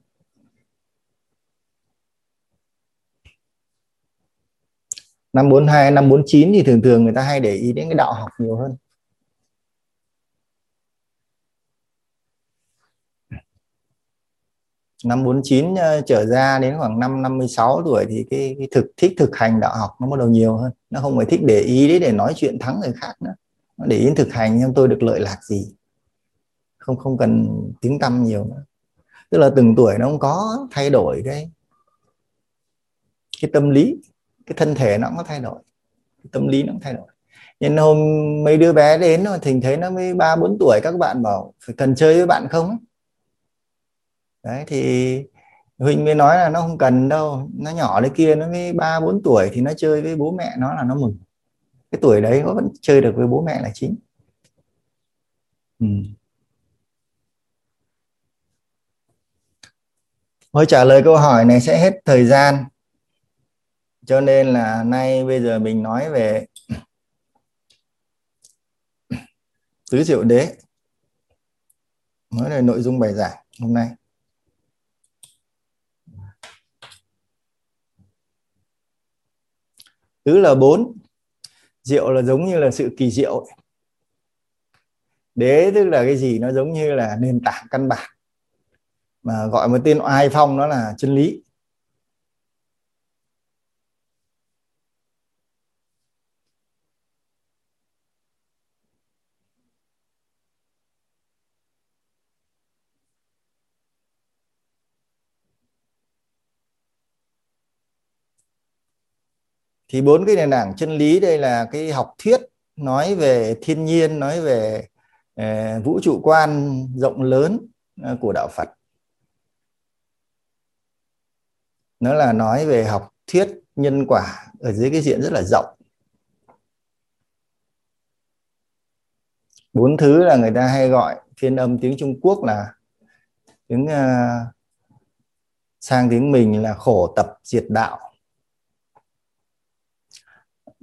Năm 42 năm 49 thì thường thường người ta hay để ý đến cái đạo học nhiều hơn. năm 49 ờ, trở ra đến khoảng năm 56 tuổi thì cái, cái thực thích thực hành đạo học nó bắt đầu nhiều hơn. Nó không phải thích để ý đấy để nói chuyện thắng người khác nữa. Nó để ý thực hành nhưng tôi được lợi lạc gì. Không không cần tiếng tâm nhiều nữa. Tức là từng tuổi nó không có thay đổi cái cái tâm lý cái thân thể nó cũng có thay đổi, cái tâm lý nó cũng thay đổi. Nhân hôm mấy đứa bé đến rồi thỉnh thấy nó mới ba, bốn tuổi, các bạn bảo, phải cần chơi với bạn không? Đấy, thì huynh mới nói là nó không cần đâu, nó nhỏ đấy kia, nó mới ba, bốn tuổi thì nó chơi với bố mẹ nó là nó mừng. Cái tuổi đấy nó vẫn chơi được với bố mẹ là chính. Ừ. mới trả lời câu hỏi này sẽ hết thời gian cho nên là nay bây giờ mình nói về tứ diệu đế. Mới là nội dung bài giảng hôm nay. Tứ là bốn, diệu là giống như là sự kỳ diệu. Đế tức là cái gì? Nó giống như là nền tảng căn bản. Mà gọi một tên oai phong nó là chân lý. Thì bốn cái nền tảng chân lý đây là cái học thuyết nói về thiên nhiên nói về uh, vũ trụ quan rộng lớn uh, của đạo Phật. Nó là nói về học thuyết nhân quả ở dưới cái diện rất là rộng. Bốn thứ là người ta hay gọi phiên âm tiếng Trung Quốc là tiếng uh, sang tiếng mình là khổ tập diệt đạo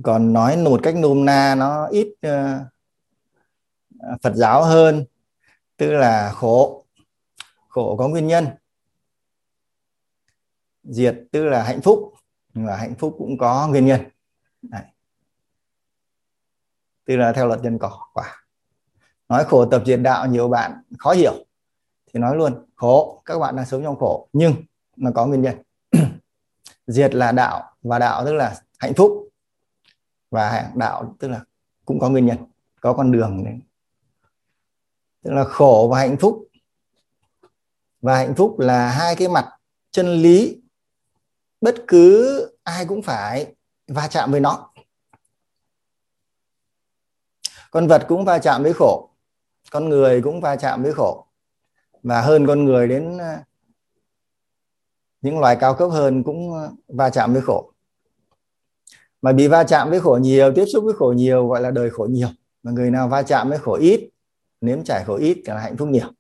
còn nói một cách nôm na nó ít uh, Phật giáo hơn tức là khổ. Khổ có nguyên nhân. Diệt tức là hạnh phúc và hạnh phúc cũng có nguyên nhân. Đấy. tức là theo luật nhân quả. Nói khổ tập diệt đạo nhiều bạn khó hiểu. Thì nói luôn khổ các bạn đang sống trong khổ nhưng nó có nguyên nhân. Diệt là đạo và đạo tức là hạnh phúc và đạo, tức là cũng có nguyên nhân, có con đường đấy tức là khổ và hạnh phúc. Và hạnh phúc là hai cái mặt chân lý, bất cứ ai cũng phải va chạm với nó. Con vật cũng va chạm với khổ, con người cũng va chạm với khổ. Và hơn con người đến à, những loài cao cấp hơn cũng à, va chạm với khổ mà bị va chạm với khổ nhiều, tiếp xúc với khổ nhiều, gọi là đời khổ nhiều. Mà người nào va chạm với khổ ít, nếm trải khổ ít là hạnh phúc nhiều.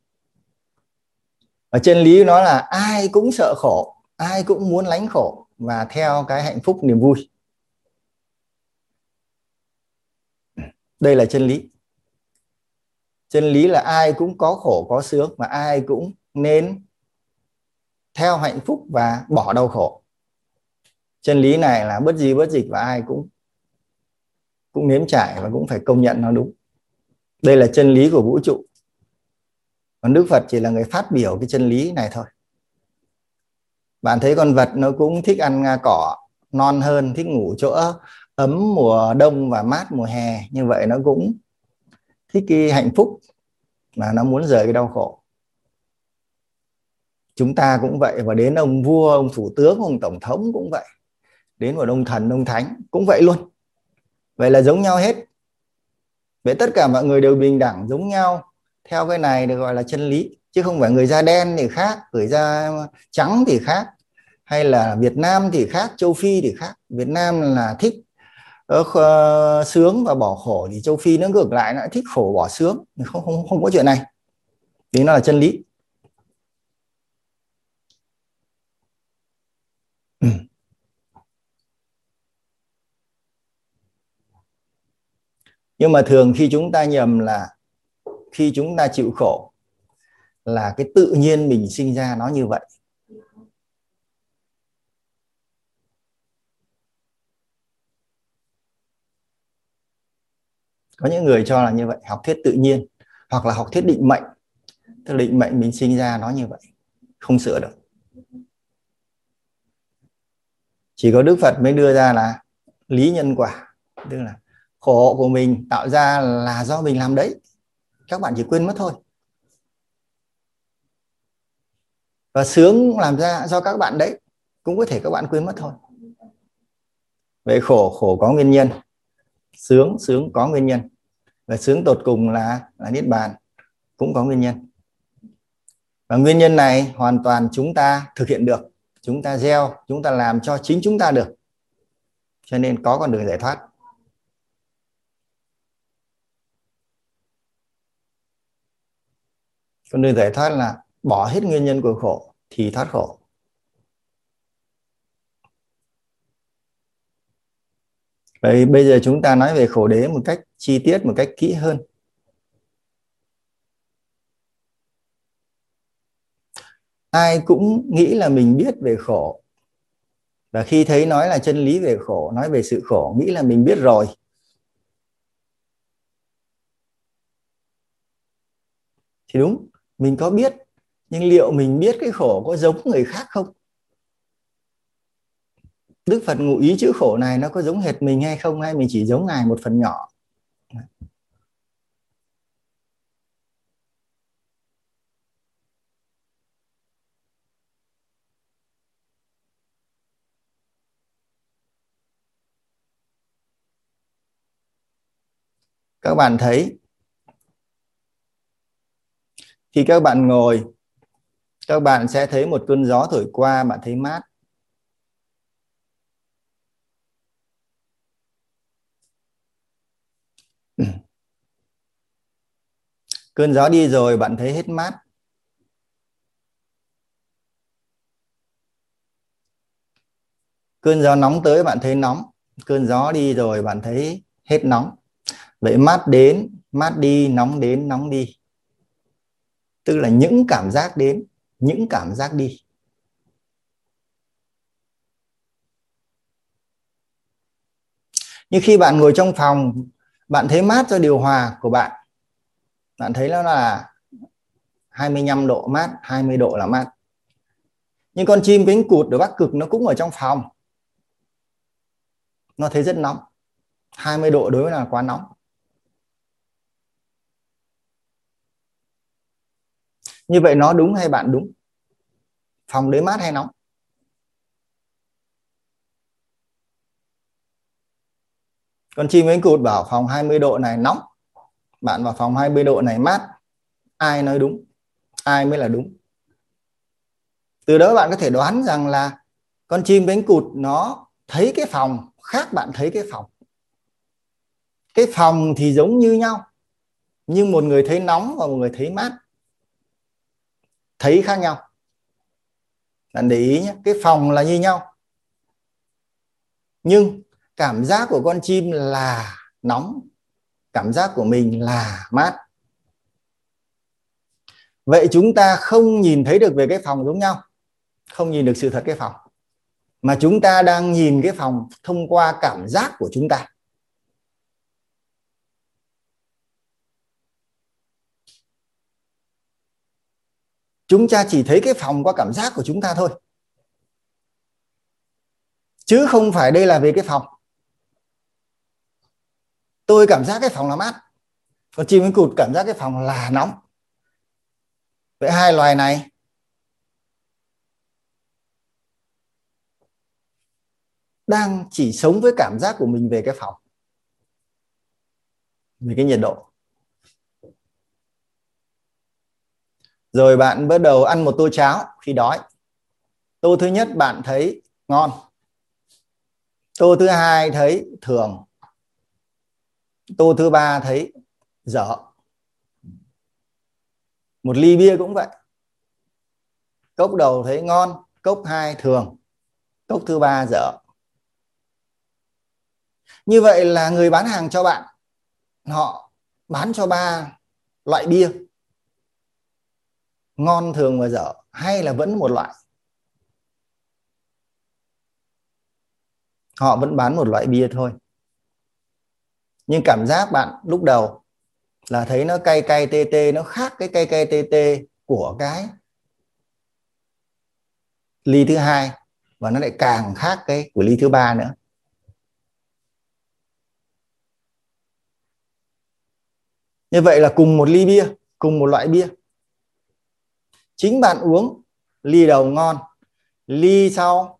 Và chân lý nó là ai cũng sợ khổ, ai cũng muốn lánh khổ và theo cái hạnh phúc niềm vui. Đây là chân lý. Chân lý là ai cũng có khổ, có sướng mà ai cũng nên theo hạnh phúc và bỏ đau khổ chân lý này là bất di bất dịch và ai cũng cũng nếm trải và cũng phải công nhận nó đúng. Đây là chân lý của vũ trụ. Còn đức phật chỉ là người phát biểu cái chân lý này thôi. Bạn thấy con vật nó cũng thích ăn cỏ, non hơn, thích ngủ chỗ ấm mùa đông và mát mùa hè. Như vậy nó cũng thích cái hạnh phúc mà nó muốn rời cái đau khổ. Chúng ta cũng vậy và đến ông vua, ông thủ tướng, ông tổng thống cũng vậy đến một ông thần ông thánh cũng vậy luôn. Vậy là giống nhau hết. Vậy tất cả mọi người đều bình đẳng giống nhau. Theo cái này được gọi là chân lý chứ không phải người da đen thì khác người da trắng thì khác hay là Việt Nam thì khác châu Phi thì khác. Việt Nam là thích uh, sướng và bỏ khổ thì châu Phi nó ngược lại nó thích khổ bỏ sướng. Không không không có chuyện này. Vì nó là chân lý. Ừ. nhưng mà thường khi chúng ta nhầm là, khi chúng ta chịu khổ, là cái tự nhiên mình sinh ra nó như vậy. Có những người cho là như vậy, học thuyết tự nhiên, hoặc là học thuyết định mệnh. Tức định mệnh mình sinh ra nó như vậy, không sửa được. Chỉ có đức phật mới đưa ra là lý nhân quả, tức là khổ của mình tạo ra là do mình làm đấy. Các bạn chỉ quên mất thôi. Và sướng làm ra do các bạn đấy, cũng có thể các bạn quên mất thôi. Vậy khổ khổ có nguyên nhân. Sướng sướng có nguyên nhân. Và sướng tột cùng là là niết bàn, cũng có nguyên nhân. Và nguyên nhân này hoàn toàn chúng ta thực hiện được. Chúng ta gieo, chúng ta làm cho chính chúng ta được. Cho nên có con đường giải thoát. Con đường giải thoát là bỏ hết nguyên nhân của khổ thì thoát khổ Vậy bây giờ chúng ta nói về khổ đế một cách chi tiết, một cách kỹ hơn. Ai cũng nghĩ là mình biết về khổ. Và khi thấy nói là chân lý về khổ, nói về sự khổ, nghĩ là mình biết rồi. Thì đúng, mình có biết, nhưng liệu mình biết cái khổ có giống người khác không? Đức Phật ngụ ý chữ khổ này nó có giống hệt mình hay không hay mình chỉ giống ngài một phần nhỏ các bạn thấy khi các bạn ngồi, các bạn sẽ thấy một cơn gió thổi qua, bạn thấy mát. Cơn gió đi rồi, bạn thấy hết mát. Cơn gió nóng tới, bạn thấy nóng. Cơn gió đi rồi, bạn thấy hết nóng. Vậy mát đến, mát đi, nóng đến, nóng đi tức là những cảm giác đến, những cảm giác đi. Như khi bạn ngồi trong phòng, bạn thấy mát do điều hòa của bạn. Bạn thấy nó là 25 độ mát 20 độ là mát. Nhưng con chim cánh cụt ở bắc cực nó cũng ở trong phòng. Nó thấy rất nóng. 20 độ đối với là quá nóng. Như vậy nó đúng hay bạn đúng? Phòng đấy mát hay nóng? Con chim cánh cụt bảo phòng 20 độ này nóng, bạn vào phòng 20 độ này mát. Ai nói đúng? Ai mới là đúng? Từ đó bạn có thể đoán rằng là con chim cánh cụt nó thấy cái phòng khác bạn thấy cái phòng. Cái phòng thì giống như nhau, nhưng một người thấy nóng và một người thấy mát thấy khác nhau. Bạn để ý nhé, cái phòng là như nhau. Nhưng cảm giác của con chim là nóng, cảm giác của mình là mát. Vậy chúng ta không nhìn thấy được về cái phòng giống nhau, không nhìn được sự thật cái phòng, mà chúng ta đang nhìn cái phòng thông qua cảm giác của chúng ta. Chúng ta chỉ thấy cái phòng qua cảm giác của chúng ta thôi. Chứ không phải đây là về cái phòng. Tôi cảm giác cái phòng là mát. Còn chim cánh cụt cảm giác cái phòng là nóng. Vậy hai loài này, đang chỉ sống với cảm giác của mình về cái phòng, về cái nhiệt độ. Rồi bạn bắt đầu ăn một tô cháo, khi đói. Tô thứ nhất bạn thấy ngon. Tô thứ hai thấy thường. Tô thứ ba thấy dở. Một ly bia cũng vậy. Cốc đầu thấy ngon, cốc hai thường, cốc thứ ba dở. Như vậy là người bán hàng cho bạn, họ bán cho ba loại bia ngon thường và dở, hay là vẫn một loại? Họ vẫn bán một loại bia thôi. Nhưng cảm giác bạn lúc đầu là thấy nó cay cay tê tê, nó khác cái cay cay tê tê của cái ly thứ hai và nó lại càng khác cái của ly thứ ba nữa. Như vậy là cùng một ly bia, cùng một loại bia chính bạn uống ly đầu ngon, ly sau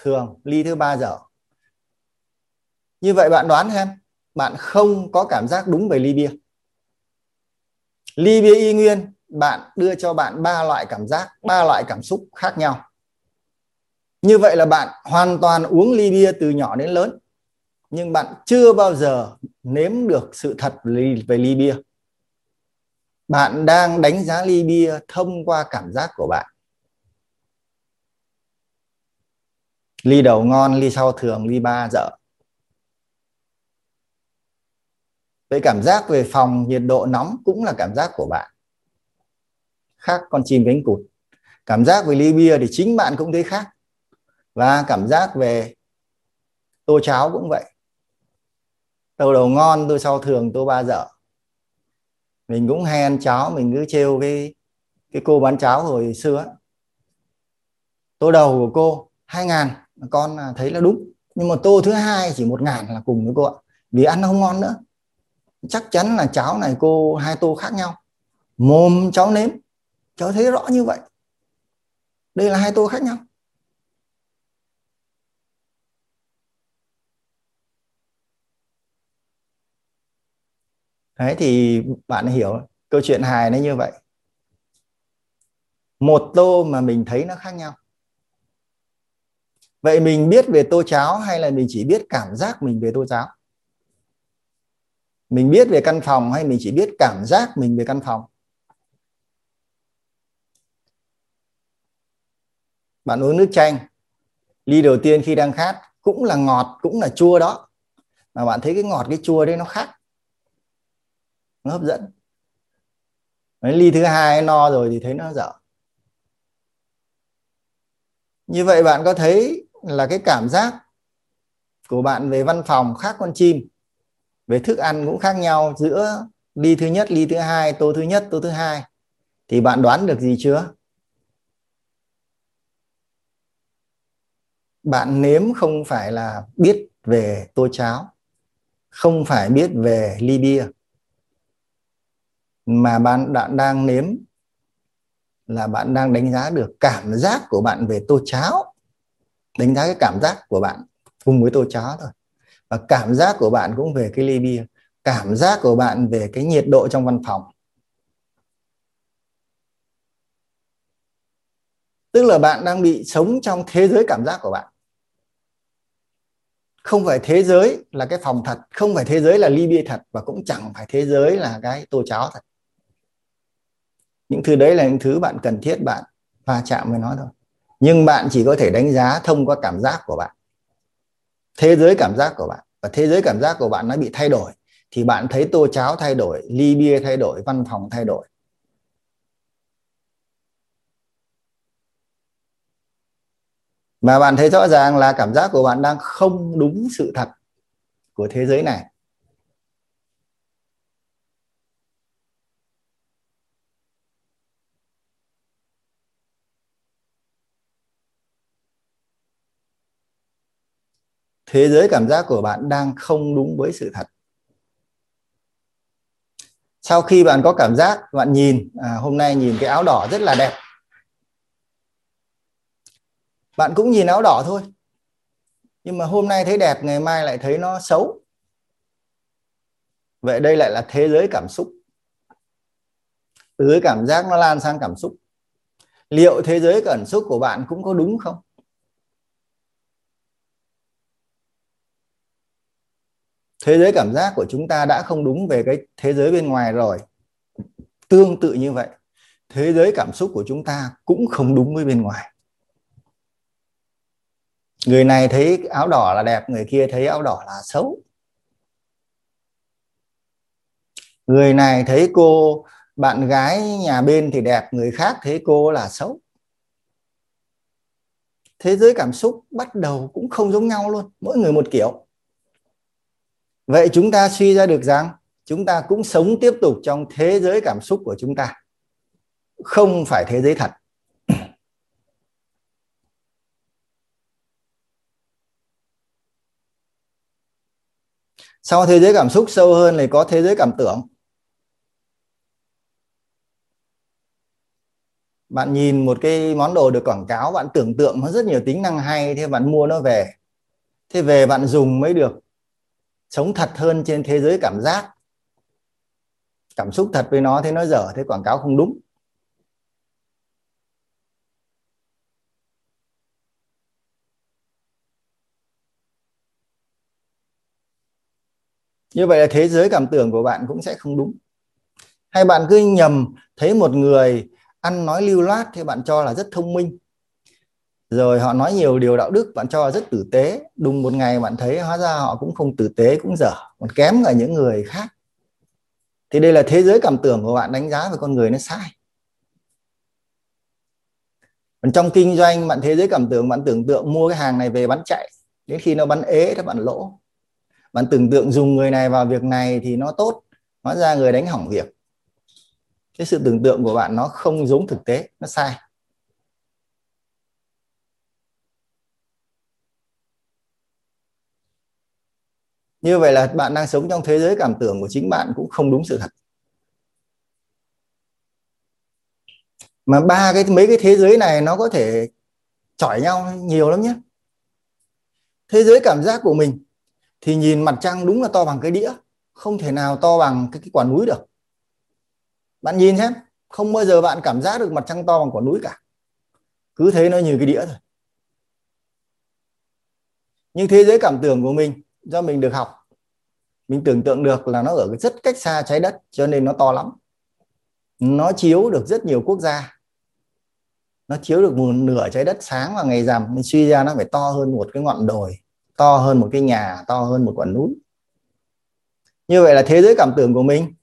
thường, ly thứ ba dở. Như vậy bạn đoán xem, bạn không có cảm giác đúng về ly bia. Ly bia y nguyên, bạn đưa cho bạn ba loại cảm giác, ba loại cảm xúc khác nhau. Như vậy là bạn hoàn toàn uống ly bia từ nhỏ đến lớn, nhưng bạn chưa bao giờ nếm được sự thật về ly bia bạn đang đánh giá ly bia thông qua cảm giác của bạn. Ly đầu ngon, ly sau thường, ly ba dở. Vậy cảm giác về phòng, nhiệt độ, nóng cũng là cảm giác của bạn. Khác con chim cánh cụt. Cảm giác về ly bia thì chính bạn cũng thấy khác. Và cảm giác về tô cháo cũng vậy. Tô đầu ngon, tô sau thường, tô ba dở mình cũng hay ăn cháo, mình cứ trêu cái cái cô bán cháo hồi xưa tô đầu của cô, hai ngàn con à, thấy là đúng. Nhưng mà tô thứ hai chỉ một ngàn là cùng với cô ạ. Vì ăn nó không ngon nữa. Chắc chắn là cháo này cô, hai tô khác nhau. Mồm cháu nếm, cháu thấy rõ như vậy. Đây là hai tô khác nhau. Đấy, thì bạn hiểu câu chuyện hài nó như vậy. Một tô mà mình thấy nó khác nhau. Vậy mình biết về tô cháo hay là mình chỉ biết cảm giác mình về tô cháo? Mình biết về căn phòng hay mình chỉ biết cảm giác mình về căn phòng? Bạn uống nước chanh, ly đầu tiên khi đang khát cũng là ngọt, cũng là chua đó. Mà bạn thấy cái ngọt, cái chua đấy nó khác nó hấp dẫn. Đấy, ly thứ hai no rồi thì thấy nó dở. Như vậy bạn có thấy là cái cảm giác của bạn về văn phòng khác con chim về thức ăn cũng khác nhau giữa ly thứ nhất ly thứ hai tô thứ nhất tô thứ hai. Thì bạn đoán được gì chưa? Bạn nếm không phải là biết về tô cháo không phải biết về ly bia mà bạn đã đang nếm là bạn đang đánh giá được cảm giác của bạn về tô cháo. Đánh giá cái cảm giác của bạn cùng với tô cháo thôi. Và cảm giác của bạn cũng về cái ly bia. Cảm giác của bạn về cái nhiệt độ trong văn phòng. Tức là bạn đang bị sống trong thế giới cảm giác của bạn. Không phải thế giới là cái phòng thật, không phải thế giới là ly bia thật và cũng chẳng phải thế giới là cái tô cháo thật những thứ đấy là những thứ bạn cần thiết bạn va chạm với nó thôi. Nhưng bạn chỉ có thể đánh giá thông qua cảm giác của bạn. Thế giới cảm giác của bạn. Và thế giới cảm giác của bạn nó bị thay đổi. Thì bạn thấy tô cháo thay đổi, ly bia thay đổi, văn phòng thay đổi. Mà bạn thấy rõ ràng là cảm giác của bạn đang không đúng sự thật của thế giới này. Thế giới cảm giác của bạn đang không đúng với sự thật. Sau khi bạn có cảm giác bạn nhìn à, hôm nay nhìn cái áo đỏ rất là đẹp. Bạn cũng nhìn áo đỏ thôi. Nhưng mà hôm nay thấy đẹp ngày mai lại thấy nó xấu. Vậy đây lại là thế giới cảm xúc. Từ cảm giác nó lan sang cảm xúc. Liệu thế giới cảm xúc của bạn cũng có đúng không? Thế giới cảm giác của chúng ta đã không đúng về cái thế giới bên ngoài rồi. Tương tự như vậy, thế giới cảm xúc của chúng ta cũng không đúng với bên ngoài. Người này thấy áo đỏ là đẹp, người kia thấy áo đỏ là xấu. Người này thấy cô, bạn gái nhà bên thì đẹp, người khác thấy cô là xấu. Thế giới cảm xúc bắt đầu cũng không giống nhau luôn, mỗi người một kiểu vậy chúng ta suy ra được rằng chúng ta cũng sống tiếp tục trong thế giới cảm xúc của chúng ta. Không phải thế giới thật. Sau thế giới cảm xúc sâu hơn thì có thế giới cảm tưởng. Bạn nhìn một cái món đồ được quảng cáo, bạn tưởng tượng nó rất nhiều tính năng hay, thế bạn mua nó về. Thế về bạn dùng mới được sống thật hơn trên thế giới cảm giác. Cảm xúc thật với nó, thế nó dở, thế quảng cáo không đúng. Như vậy là thế giới cảm tưởng của bạn cũng sẽ không đúng. Hay bạn cứ nhầm, thấy một người ăn nói lưu loát, thì bạn cho là rất thông minh rồi họ nói nhiều điều đạo đức, bạn cho là rất tử tế. Đùng một ngày bạn thấy hóa ra họ cũng không tử tế, cũng dở, còn kém ở những người khác. Thì đây là thế giới cảm tưởng của bạn, đánh giá về con người nó sai. Còn trong kinh doanh, bạn thế giới cảm tưởng, bạn tưởng tượng mua cái hàng này về bán chạy. Đến khi nó bán ế thì bạn lỗ. Bạn tưởng tượng dùng người này vào việc này thì nó tốt. Hóa ra người đánh hỏng việc. Cái sự tưởng tượng của bạn nó không giống thực tế, nó sai. Như vậy là bạn đang sống trong thế giới cảm tưởng của chính bạn cũng không đúng sự thật. Mà ba cái mấy cái thế giới này nó có thể chọi nhau nhiều lắm nhé. Thế giới cảm giác của mình thì nhìn mặt trăng đúng là to bằng cái đĩa không thể nào to bằng cái, cái quả núi được. Bạn nhìn xem không bao giờ bạn cảm giác được mặt trăng to bằng quả núi cả. Cứ thế nó như cái đĩa thôi. Nhưng thế giới cảm tưởng của mình do mình được học, mình tưởng tượng được là nó ở rất cách xa trái đất, cho nên nó to lắm. Nó chiếu được rất nhiều quốc gia. Nó chiếu được một nửa trái đất sáng và ngày rằm. Mình suy ra nó phải to hơn một cái ngọn đồi, to hơn một cái nhà, to hơn một quả núi. Như vậy là thế giới cảm tưởng của mình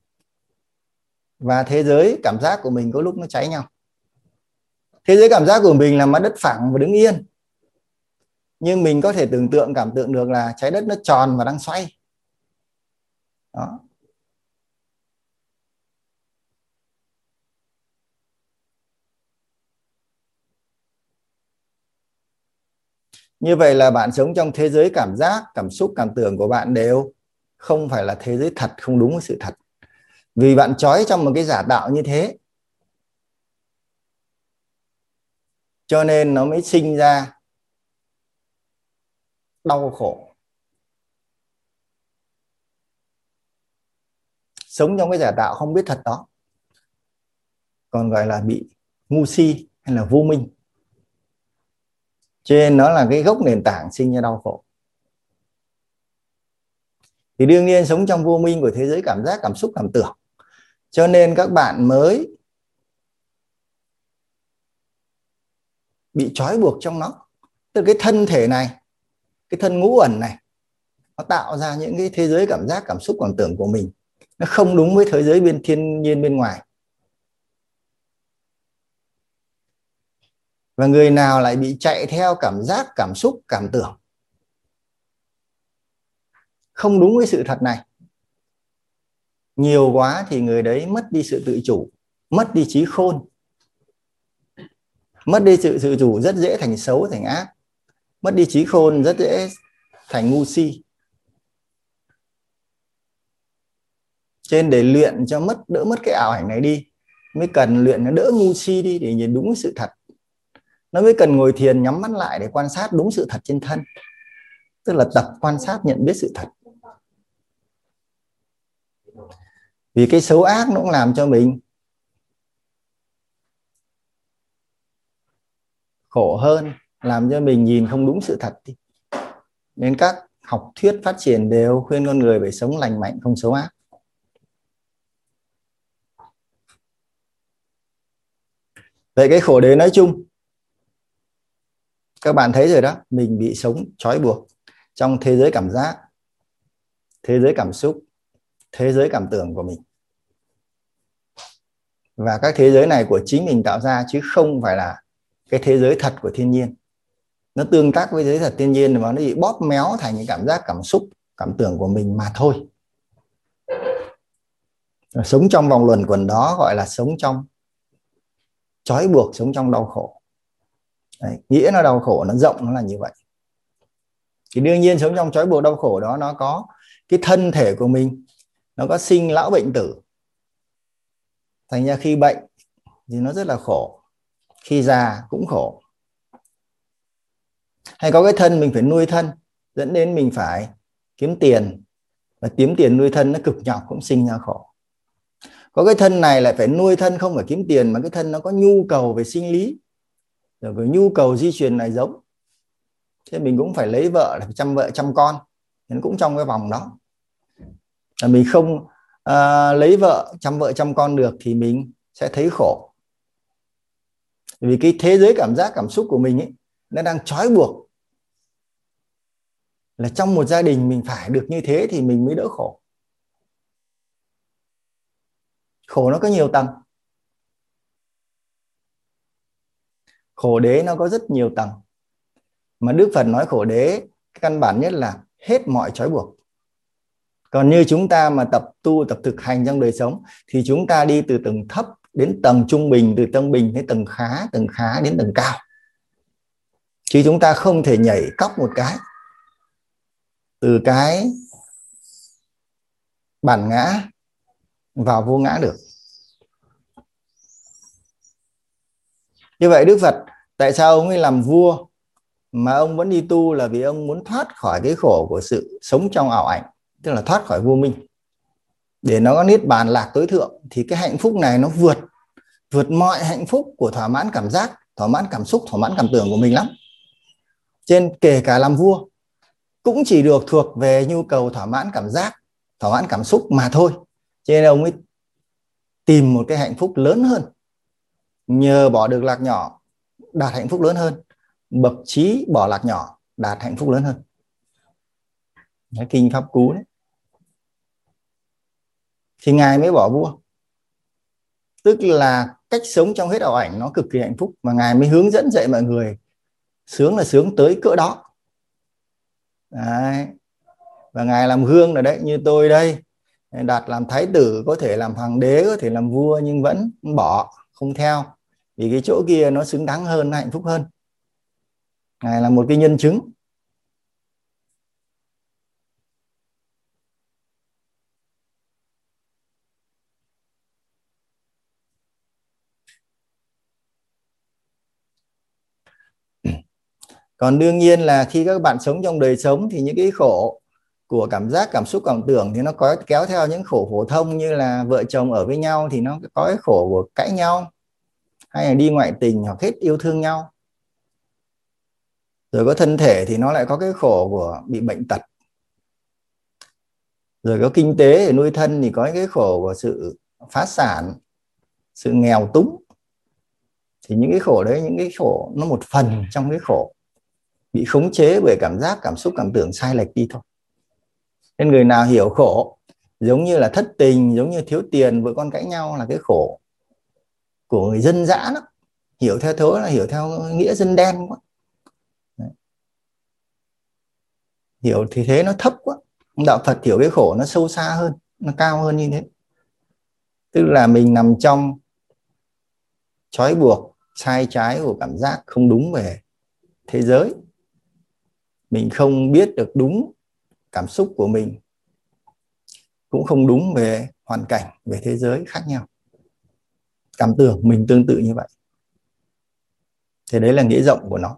và thế giới cảm giác của mình có lúc nó cháy nhau. Thế giới cảm giác của mình là mặt đất phẳng và đứng yên nhưng mình có thể tưởng tượng, cảm tượng được là trái đất nó tròn và đang xoay. Đó. Như vậy là bạn sống trong thế giới cảm giác, cảm xúc, cảm tưởng của bạn đều không phải là thế giới thật, không đúng với sự thật. Vì bạn trói trong một cái giả tạo như thế. Cho nên nó mới sinh ra đau khổ. Sống trong cái giả tạo không biết thật đó. Còn gọi là bị ngu si hay là vô minh. Cho nên nó là cái gốc nền tảng sinh ra đau khổ. Thì đương nhiên sống trong vô minh của thế giới cảm giác, cảm xúc, cảm tưởng. Cho nên các bạn mới bị trói buộc trong nó. Từ cái thân thể này cái thân ngũ ẩn này, nó tạo ra những cái thế giới cảm giác, cảm xúc, cảm tưởng của mình. Nó không đúng với thế giới bên thiên nhiên bên ngoài. Và người nào lại bị chạy theo cảm giác, cảm xúc, cảm tưởng? Không đúng với sự thật này. Nhiều quá thì người đấy mất đi sự tự chủ, mất đi trí khôn. Mất đi sự tự chủ rất dễ thành xấu, thành ác mất đi trí khôn, rất dễ thành ngu si. Trên để luyện cho mất, đỡ mất cái ảo ảnh này đi, mới cần luyện nó đỡ ngu si đi để nhìn đúng sự thật. Nó mới cần ngồi thiền nhắm mắt lại để quan sát đúng sự thật trên thân, tức là tập quan sát nhận biết sự thật. Vì cái xấu ác nó cũng làm cho mình khổ hơn làm cho mình nhìn không đúng sự thật đi. Nên các học thuyết phát triển đều khuyên con người phải sống lành mạnh, không xấu ác. Vậy cái khổ đế nói chung, các bạn thấy rồi đó, mình bị sống trói buộc trong thế giới cảm giác, thế giới cảm xúc, thế giới cảm tưởng của mình. Và các thế giới này của chính mình tạo ra chứ không phải là cái thế giới thật của thiên nhiên nó tương tác với giới thật thiên nhiên mà nó bị bóp méo thành những cảm giác cảm xúc cảm tưởng của mình mà thôi. Sống trong vòng luẩn quẩn đó gọi là sống trong trói buộc sống trong đau khổ. Đấy, nghĩa nó đau khổ nó rộng nó là như vậy. Thì đương nhiên sống trong trói buộc đau khổ đó nó có cái thân thể của mình nó có sinh lão bệnh tử. Thành ra khi bệnh thì nó rất là khổ khi già cũng khổ hay có cái thân mình phải nuôi thân dẫn đến mình phải kiếm tiền. Và kiếm tiền nuôi thân nó cực nhọc cũng sinh ra khổ. Có cái thân này lại phải nuôi thân không phải kiếm tiền mà cái thân nó có nhu cầu về sinh lý. Rồi về nhu cầu di truyền này giống. Thế mình cũng phải lấy vợ phải chăm vợ chăm con. Nó cũng trong cái vòng đó. Là mình không uh, lấy vợ chăm vợ chăm con được thì mình sẽ thấy khổ. Vì cái thế giới cảm giác cảm xúc của mình ấy nó đang trói buộc là trong một gia đình mình phải được như thế thì mình mới đỡ khổ. Khổ nó có nhiều tầng. Khổ đế nó có rất nhiều tầng. Mà đức phật nói khổ đế căn bản nhất là hết mọi trói buộc. Còn như chúng ta mà tập tu, tập thực hành trong đời sống, thì chúng ta đi từ tầng thấp đến tầng trung bình, từ tầng bình đến tầng khá tầng khá đến tầng cao chứ chúng ta không thể nhảy cóc một cái. Từ cái bản ngã vào vô ngã được. Như vậy đức phật, tại sao ông ấy làm vua mà ông vẫn đi tu là vì ông muốn thoát khỏi cái khổ của sự sống trong ảo ảnh, tức là thoát khỏi vô minh. Để nó có niết bàn lạc tối thượng, thì cái hạnh phúc này nó vượt vượt mọi hạnh phúc của thỏa mãn cảm giác, thỏa mãn cảm xúc, thỏa mãn cảm tưởng của mình lắm trên kể cả làm vua cũng chỉ được thuộc về nhu cầu thỏa mãn cảm giác thỏa mãn cảm xúc mà thôi. Cho nên ông ấy tìm một cái hạnh phúc lớn hơn nhờ bỏ được lạc nhỏ đạt hạnh phúc lớn hơn. Bậc trí bỏ lạc nhỏ đạt hạnh phúc lớn hơn. Đấy, kinh pháp cú đấy. Thì ngài mới bỏ vua. Tức là cách sống trong hết ảo ảnh nó cực kỳ hạnh phúc mà ngài mới hướng dẫn dạy mọi người sướng là sướng tới cỡ đó. Đấy. và ngài làm gương là đấy, như tôi đây. Đạt làm thái tử, có thể làm hoàng đế, có thể làm vua, nhưng vẫn bỏ, không theo. Vì cái chỗ kia nó xứng đáng hơn, hạnh phúc hơn. Ngài là một cái nhân chứng. Còn đương nhiên là khi các bạn sống trong đời sống thì những cái khổ của cảm giác, cảm xúc, cảm tưởng thì nó có kéo theo những khổ phổ thông như là vợ chồng ở với nhau thì nó có cái khổ của cãi nhau, hay là đi ngoại tình hoặc hết yêu thương nhau. Rồi có thân thể thì nó lại có cái khổ của bị bệnh tật. Rồi có kinh tế để nuôi thân thì có cái khổ của sự phá sản, sự nghèo túng. Thì những cái khổ đấy, những cái khổ nó một phần trong cái khổ bị khống chế bởi cảm giác, cảm xúc, cảm tưởng sai lệch đi thôi. Nên người nào hiểu khổ, giống như là thất tình, giống như thiếu tiền, vợ con cãi nhau là cái khổ của người dân dã đó. Hiểu theo thối là hiểu theo nghĩa dân đen quá. Đấy. hiểu thì thế nó thấp quá. Đạo Phật hiểu cái khổ nó sâu xa hơn, nó cao hơn như thế. Tức là mình nằm trong trói buộc, sai trái của cảm giác không đúng về thế giới mình không biết được đúng cảm xúc của mình cũng không đúng về hoàn cảnh về thế giới khác nhau. Cảm tưởng mình tương tự như vậy. Thế đấy là nghĩa rộng của nó.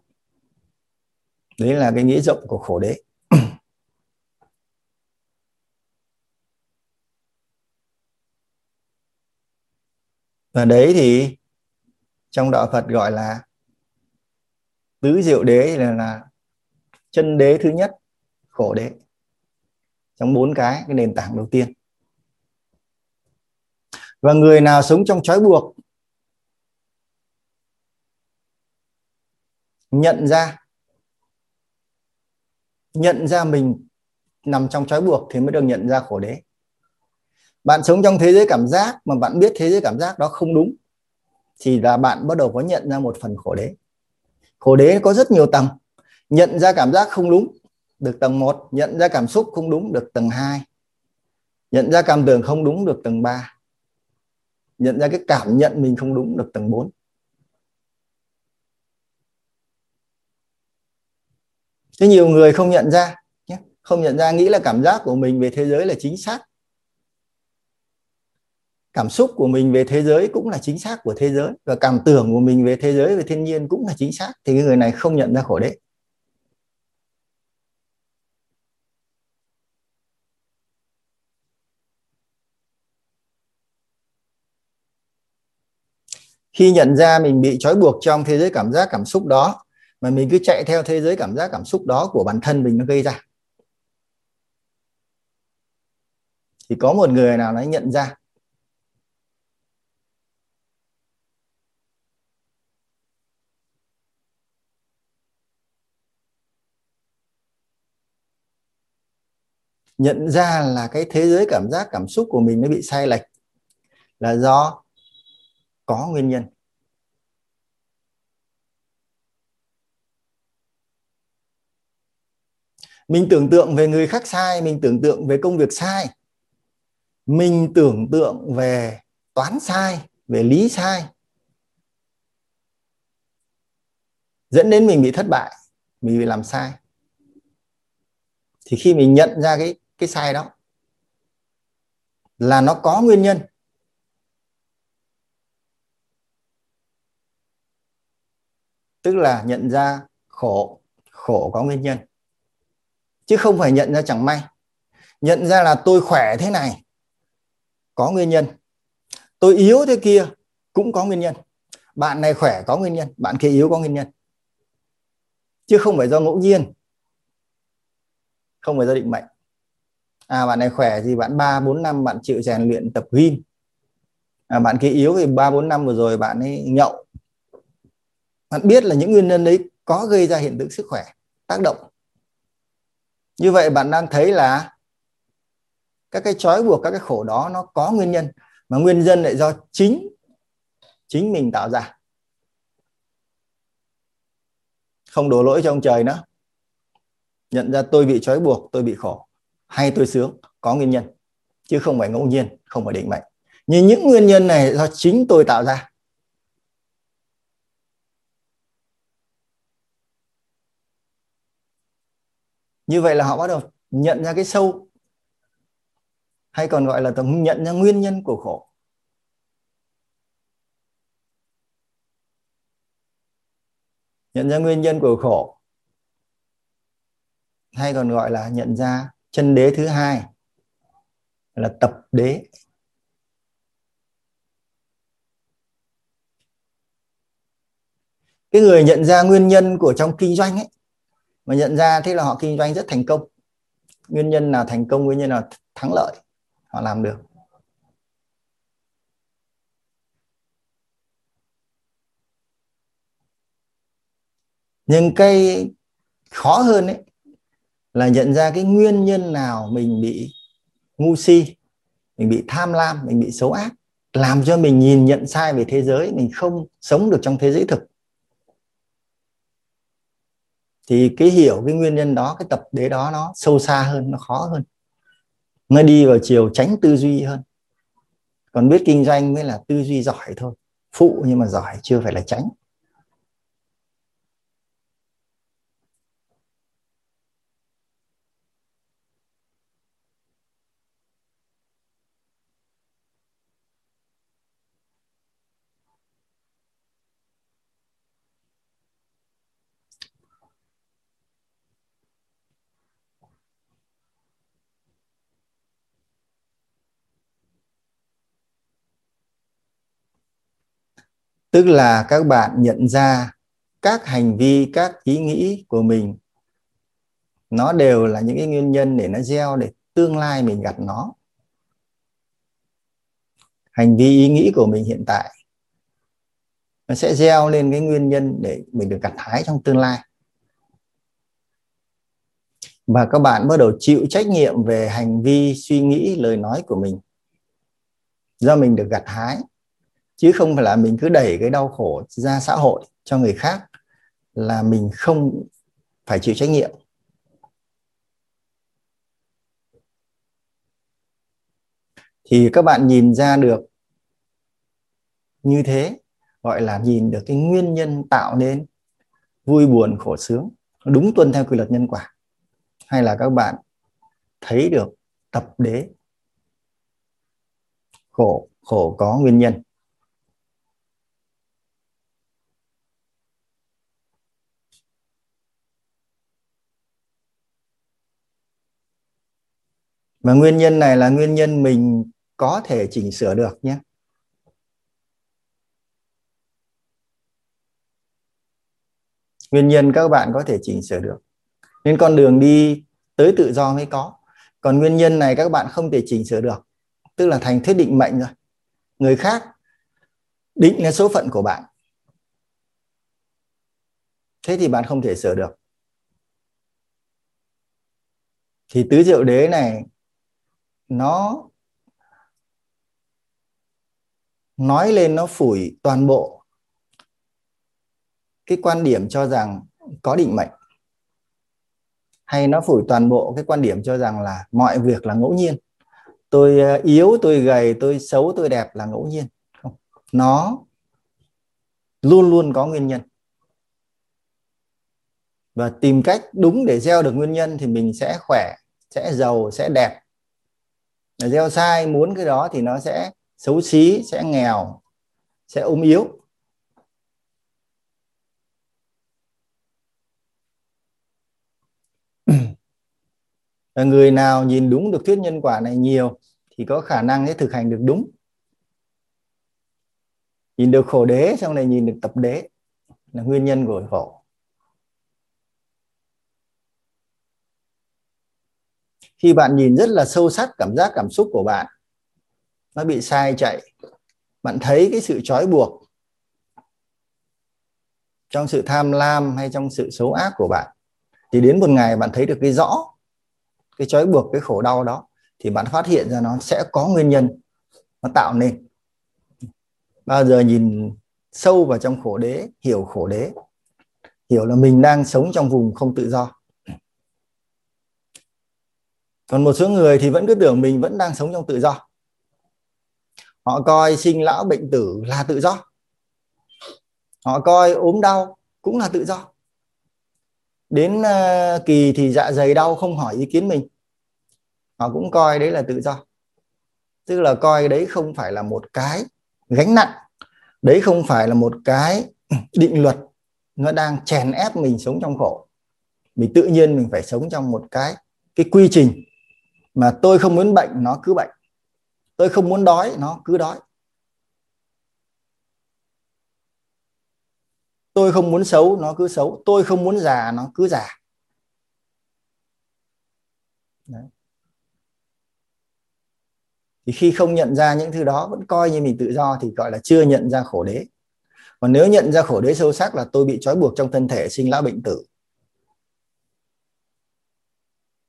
Đấy là cái nghĩa rộng của khổ đế. Và đấy thì trong đạo Phật gọi là tứ diệu đế là, là chân đế thứ nhất, khổ đế. Trong bốn cái cái nền tảng đầu tiên. Và người nào sống trong trói buộc, nhận ra nhận ra mình nằm trong trói buộc thì mới được nhận ra khổ đế. Bạn sống trong thế giới cảm giác mà bạn biết thế giới cảm giác đó không đúng, thì là bạn bắt đầu có nhận ra một phần khổ đế. Khổ đế có rất nhiều tầng nhận ra cảm giác không đúng được tầng 1 nhận ra cảm xúc không đúng được tầng 2 nhận ra cảm tưởng không đúng được tầng 3 nhận ra cái cảm nhận mình không đúng được tầng 4 Thế nhiều người không nhận ra nhé, không nhận ra nghĩ là cảm giác của mình về thế giới là chính xác. Cảm xúc của mình về thế giới cũng là chính xác của thế giới và cảm tưởng của mình về thế giới về thiên nhiên cũng là chính xác. Thì cái người này không nhận ra khổ đế. Khi nhận ra mình bị trói buộc trong thế giới cảm giác cảm xúc đó, mà mình cứ chạy theo thế giới cảm giác cảm xúc đó của bản thân mình nó gây ra. Thì có một người nào nó nhận ra. Nhận ra là cái thế giới cảm giác cảm xúc của mình nó bị sai lệch là do có nguyên nhân. Mình tưởng tượng về người khác sai, mình tưởng tượng về công việc sai. Mình tưởng tượng về toán sai, về lý sai. Dẫn đến mình bị thất bại, mình bị làm sai. Thì khi mình nhận ra cái cái sai đó, là nó có nguyên nhân. Tức là nhận ra khổ khổ có nguyên nhân. Chứ không phải nhận ra chẳng may. Nhận ra là tôi khỏe thế này có nguyên nhân. Tôi yếu thế kia cũng có nguyên nhân. Bạn này khỏe có nguyên nhân bạn kia yếu có nguyên nhân. Chứ không phải do ngẫu nhiên. Không phải do định mệnh. À bạn này khỏe thì bạn ba bốn năm bạn chịu rèn luyện tập gym. À, bạn kia yếu thì ba bốn năm vừa rồi bạn ấy nhậu bạn biết là những nguyên nhân đấy có gây ra hiện tượng sức khỏe, tác động. Như vậy bạn đang thấy là các cái trói buộc, các cái khổ đó nó có nguyên nhân, mà nguyên nhân lại do chính chính mình tạo ra. Không đổ lỗi cho ông trời nữa. Nhận ra tôi bị trói buộc, tôi bị khổ, hay tôi sướng, có nguyên nhân, chứ không phải ngẫu nhiên, không phải định mệnh. Nhưng những nguyên nhân này do chính tôi tạo ra. Như vậy là họ bắt đầu nhận ra cái sâu, hay còn gọi là tầm nhận ra nguyên nhân của khổ. Nhận ra nguyên nhân của khổ, hay còn gọi là nhận ra chân đế thứ hai là tập đế. Cái người nhận ra nguyên nhân của trong kinh doanh ấy mà nhận ra thế là họ kinh doanh rất thành công. Nguyên nhân là thành công, nguyên nhân là thắng lợi. Họ làm được. Nhưng cái khó hơn ấy là nhận ra cái nguyên nhân nào mình bị ngu si, mình bị tham lam, mình bị xấu ác, làm cho mình nhìn nhận sai về thế giới, mình không sống được trong thế giới thực thì cái hiểu cái nguyên nhân đó, cái tập đế đó nó sâu xa hơn, nó khó hơn. Nó đi vào chiều tránh tư duy hơn. Còn biết kinh doanh mới là tư duy giỏi thôi. Phụ nhưng mà giỏi, chưa phải là tránh. Tức là các bạn nhận ra các hành vi, các ý nghĩ của mình. Nó đều là những cái nguyên nhân để nó gieo, để tương lai mình gặt nó. Hành vi, ý nghĩ của mình hiện tại, nó sẽ gieo lên cái nguyên nhân để mình được gặt hái trong tương lai. Và các bạn bắt đầu chịu trách nhiệm về hành vi, suy nghĩ, lời nói của mình. Do mình được gặt hái chứ không phải là mình cứ đẩy cái đau khổ ra xã hội cho người khác là mình không phải chịu trách nhiệm. Thì các bạn nhìn ra được như thế, gọi là nhìn được cái nguyên nhân tạo nên vui buồn khổ sướng đúng tuân theo quy luật nhân quả. Hay là các bạn thấy được tập đế khổ khổ có nguyên nhân. Mà nguyên nhân này là nguyên nhân mình có thể chỉnh sửa được nhé. Nguyên nhân các bạn có thể chỉnh sửa được. Nên con đường đi tới tự do mới có. Còn nguyên nhân này các bạn không thể chỉnh sửa được. Tức là thành thuyết định mệnh rồi. Người khác định là số phận của bạn. Thế thì bạn không thể sửa được. Thì tứ diệu đế này nó nói lên, nó phủi toàn bộ cái quan điểm cho rằng có định mệnh, hay nó phủi toàn bộ cái quan điểm cho rằng là mọi việc là ngẫu nhiên. Tôi ờ, yếu, tôi gầy, tôi xấu, tôi đẹp là ngẫu nhiên. Không, nó luôn luôn có nguyên nhân. Và tìm cách đúng để gieo được nguyên nhân thì mình sẽ khỏe, sẽ giàu, sẽ đẹp gieo sai, muốn cái đó thì nó sẽ xấu xí, sẽ nghèo, sẽ ốm yếu. Người nào nhìn đúng được thuyết nhân quả này nhiều thì có khả năng sẽ thực hành được đúng. Nhìn được khổ đế, xong này nhìn được tập đế. Là nguyên nhân của khổ. Khi bạn nhìn rất là sâu sắc cảm giác cảm xúc của bạn, nó bị sai chạy. Bạn thấy cái sự trói buộc trong sự tham lam hay trong sự xấu ác của bạn, thì đến một ngày bạn thấy được cái rõ cái trói buộc, cái khổ đau đó, thì bạn phát hiện ra nó sẽ có nguyên nhân, nó tạo nên. Bao giờ nhìn sâu vào trong khổ đế, hiểu khổ đế, hiểu là mình đang sống trong vùng không tự do còn một số người thì vẫn cứ tưởng mình vẫn đang sống trong tự do. Họ coi sinh lão bệnh tử là tự do. Họ coi ốm đau cũng là tự do. Đến uh, kỳ thì dạ dày đau không hỏi ý kiến mình. Họ cũng coi đấy là tự do. Tức là coi đấy không phải là một cái gánh nặng. Đấy không phải là một cái định luật nó đang chèn ép mình sống trong khổ. Mình tự nhiên mình phải sống trong một cái cái quy trình mà tôi không muốn bệnh, nó cứ bệnh. Tôi không muốn đói, nó cứ đói. Tôi không muốn xấu, nó cứ xấu. Tôi không muốn già, nó cứ già. Đấy. thì khi không nhận ra những thứ đó, vẫn coi như mình tự do thì gọi là chưa nhận ra khổ đế. Còn nếu nhận ra khổ đế sâu sắc là tôi bị trói buộc trong thân thể, sinh lão bệnh tử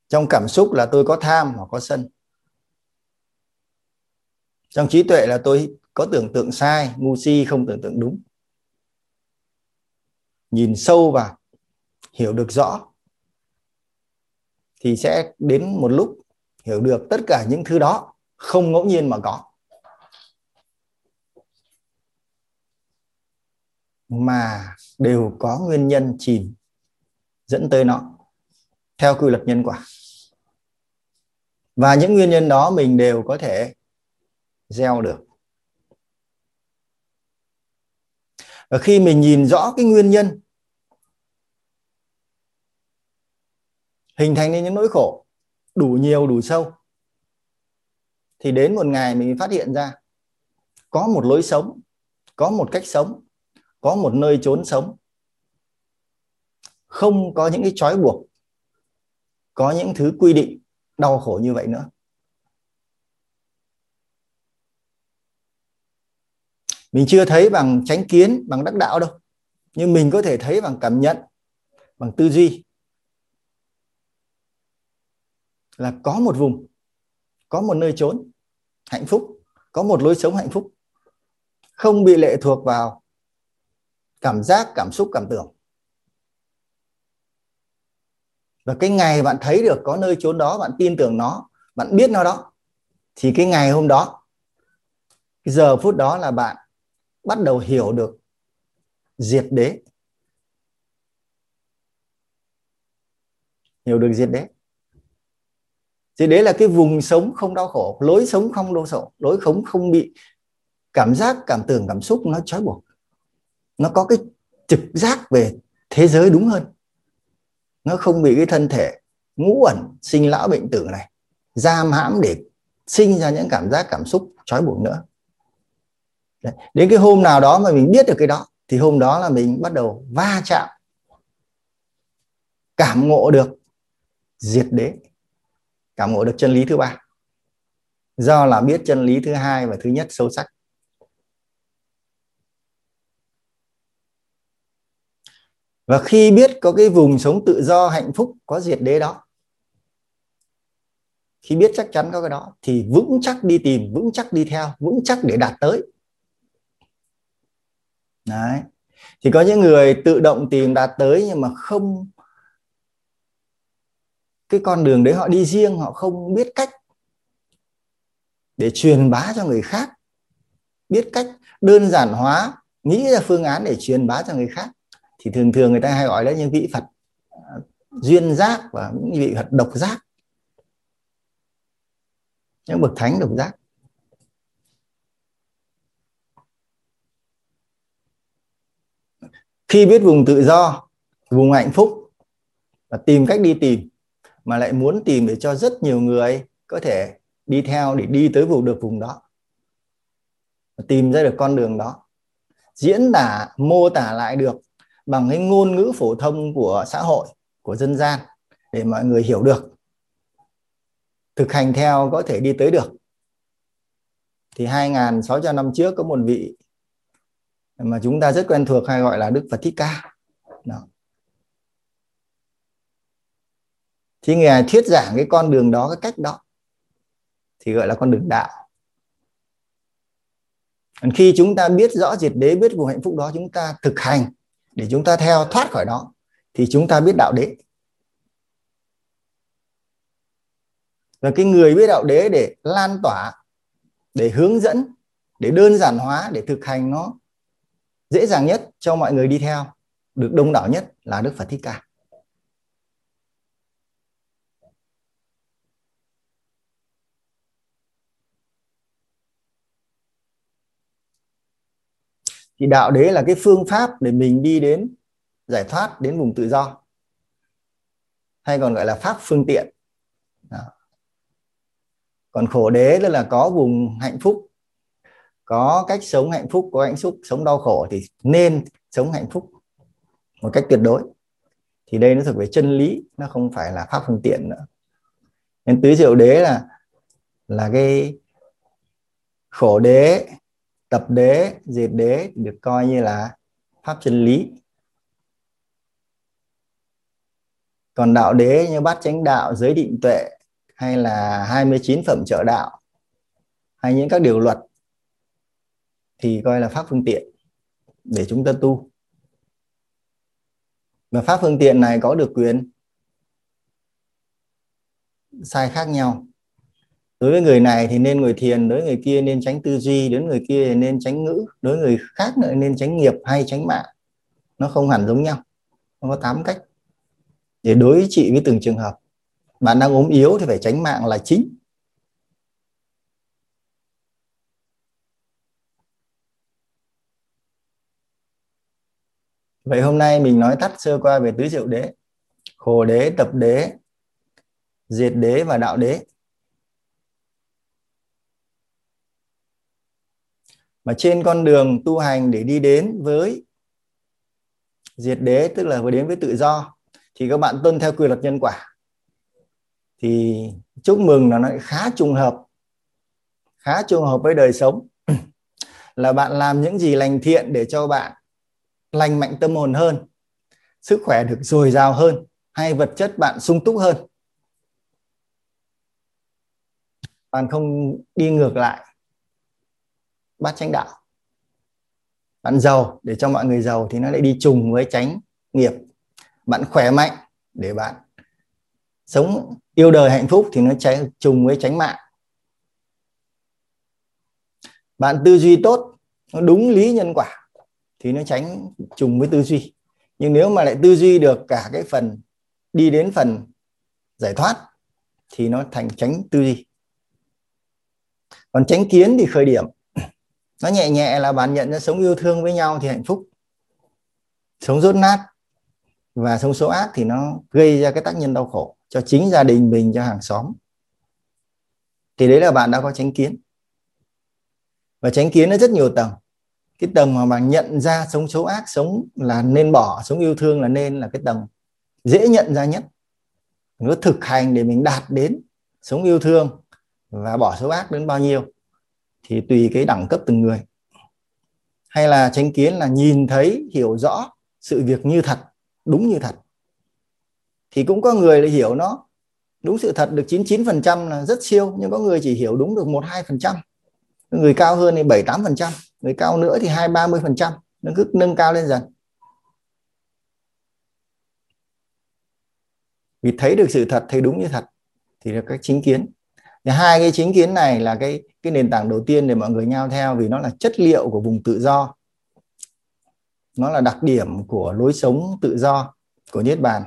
trong cảm xúc là tôi có tham hoặc có sân. Trong trí tuệ là tôi có tưởng tượng sai, ngu si, không tưởng tượng đúng. Nhìn sâu vào, hiểu được rõ, thì sẽ đến một lúc hiểu được tất cả những thứ đó không ngẫu nhiên mà có. Mà đều có nguyên nhân chìm dẫn tới nó theo quy luật nhân quả. Và những nguyên nhân đó mình đều có thể gieo được. Và khi mình nhìn rõ cái nguyên nhân, hình thành nên những nỗi khổ, đủ nhiều, đủ sâu, thì đến một ngày mình phát hiện ra, có một lối sống, có một cách sống, có một nơi trốn sống, không có những cái trói buộc có những thứ quy định đau khổ như vậy nữa. Mình chưa thấy bằng tránh kiến, bằng đắc đạo đâu. Nhưng mình có thể thấy bằng cảm nhận, bằng tư duy. Là có một vùng, có một nơi trốn, hạnh phúc, có một lối sống hạnh phúc. Không bị lệ thuộc vào cảm giác, cảm xúc, cảm tưởng. Và cái ngày bạn thấy được có nơi chốn đó, bạn tin tưởng nó, bạn biết nó đó, thì cái ngày hôm đó, cái giờ phút đó là bạn bắt đầu hiểu được diệt đế. Hiểu được diệt đế. Diệt đế là cái vùng sống không đau khổ, lối sống không đau khổ, lối sống không bị cảm giác, cảm tưởng, cảm xúc nó trói buộc. Nó có cái trực giác về thế giới đúng hơn nó không bị cái thân thể ngũ ẩn, sinh lão bệnh tử này, giam hãm để sinh ra những cảm giác, cảm xúc trói buộc nữa Đấy. đến cái hôm nào đó mà mình biết được cái đó, thì hôm đó là mình bắt đầu va chạm, cảm ngộ được diệt đế, cảm ngộ được chân lý thứ ba do là biết chân lý thứ hai và thứ nhất sâu sắc và khi biết có cái vùng sống tự do, hạnh phúc, có diệt đế đó, khi biết chắc chắn có cái đó, thì vững chắc đi tìm, vững chắc đi theo, vững chắc để đạt tới. Đấy. Thì có những người tự động tìm đạt tới nhưng mà không, cái con đường đấy họ đi riêng, họ không biết cách để truyền bá cho người khác. Biết cách đơn giản hóa, nghĩ ra phương án để truyền bá cho người khác thì thường thường người ta hay gọi là những vị phật à, duyên giác và những vị phật độc giác. Những bậc thánh độc giác. Khi biết vùng tự do, vùng hạnh phúc và tìm cách đi tìm mà lại muốn tìm để cho rất nhiều người có thể đi theo để đi tới vùng được vùng đó tìm ra được con đường đó, diễn tả, mô tả lại được bằng cái ngôn ngữ phổ thông của xã hội, của dân gian để mọi người hiểu được, thực hành theo có thể đi tới được. Thì 2.600 năm trước có một vị mà chúng ta rất quen thuộc hay gọi là Đức Phật Thích Ca. Đó. thì ngài thuyết giảng cái con đường đó, cái cách đó, thì gọi là con đường đạo. Còn khi chúng ta biết rõ diệt đế, biết vùng hạnh phúc đó, chúng ta thực hành để chúng ta theo thoát khỏi đó, thì chúng ta biết đạo đế. Và cái người biết đạo đế để lan tỏa, để hướng dẫn, để đơn giản hóa, để thực hành nó dễ dàng nhất cho mọi người đi theo, được đông đảo nhất là Đức Phật Thích Ca. thì đạo đế là cái phương pháp để mình đi đến giải thoát đến vùng tự do, hay còn gọi là pháp phương tiện. Đó. còn khổ đế tức là có vùng hạnh phúc, có cách sống hạnh phúc, có hạnh phúc, sống đau khổ thì nên sống hạnh phúc một cách tuyệt đối. Thì đây nó thuộc về chân lý, nó không phải là pháp phương tiện nữa. Nên tứ diệu đế là là cái khổ đế tập đế, diệt đế được coi như là pháp chân lý. Còn đạo đế như bát chánh đạo, giới định tuệ hay là 29 phẩm trợ đạo hay những các điều luật thì coi là pháp phương tiện để chúng ta tu. Và pháp phương tiện này có được quyền sai khác nhau đối với người này thì nên ngồi thiền đối với người kia nên tránh tư duy đối với người kia thì nên tránh ngữ đối với người khác nữa nên tránh nghiệp hay tránh mạng. Nó không hẳn giống nhau nó có 8 cách để đối trị với từng trường hợp. Bạn đang ốm yếu thì phải tránh mạng là chính. Vậy hôm nay mình nói tắt sơ qua về tứ diệu đế, khổ đế, tập đế, diệt đế và đạo đế. Mà trên con đường tu hành để đi đến với diệt đế, tức là vừa đến với tự do, thì các bạn tuân theo quy luật nhân quả. Thì chúc mừng là nó khá trùng hợp, khá trùng hợp với đời sống. Là bạn làm những gì lành thiện để cho bạn lành mạnh tâm hồn hơn, sức khỏe được dồi dào hơn, hay vật chất bạn sung túc hơn. Bạn không đi ngược lại bát chánh đạo. Bạn giàu, để cho mọi người giàu thì nó lại đi trùng với tránh nghiệp. Bạn khỏe mạnh, để bạn sống yêu đời hạnh phúc thì nó cháy trùng với tránh mạng. Bạn tư duy tốt, nó đúng lý nhân quả thì nó tránh trùng với tư duy. Nhưng nếu mà lại tư duy được cả cái phần, đi đến phần giải thoát thì nó thành tránh tư duy. Còn tránh kiến thì khởi điểm nó nhẹ nhẹ là bạn nhận ra sống yêu thương với nhau thì hạnh phúc. Sống rốt nát và sống số ác thì nó gây ra cái tác nhân đau khổ cho chính gia đình mình, cho hàng xóm. Thì đấy là bạn đã có tránh kiến. Và tránh kiến nó rất nhiều tầng. Cái tầng mà bạn nhận ra sống xấu ác, sống là nên bỏ, sống yêu thương là nên là cái tầng dễ nhận ra nhất. Nó thực hành để mình đạt đến sống yêu thương và bỏ xấu ác đến bao nhiêu thì tùy cái đẳng cấp từng người. Hay là chánh kiến là nhìn thấy, hiểu rõ sự việc như thật, đúng như thật. Thì cũng có người là hiểu nó. Đúng sự thật được 99% là rất siêu, nhưng có người chỉ hiểu đúng được 1 2%. Người cao hơn thì 7 8% người cao nữa thì hai ba mươi phần trăm. Nó cứ nâng cao lên dần. Vì thấy được sự thật, thấy đúng như thật, thì là các chính kiến thì hai cái chính kiến này là cái cái nền tảng đầu tiên để mọi người nhau theo vì nó là chất liệu của vùng tự do. Nó là đặc điểm của lối sống tự do của niết bàn.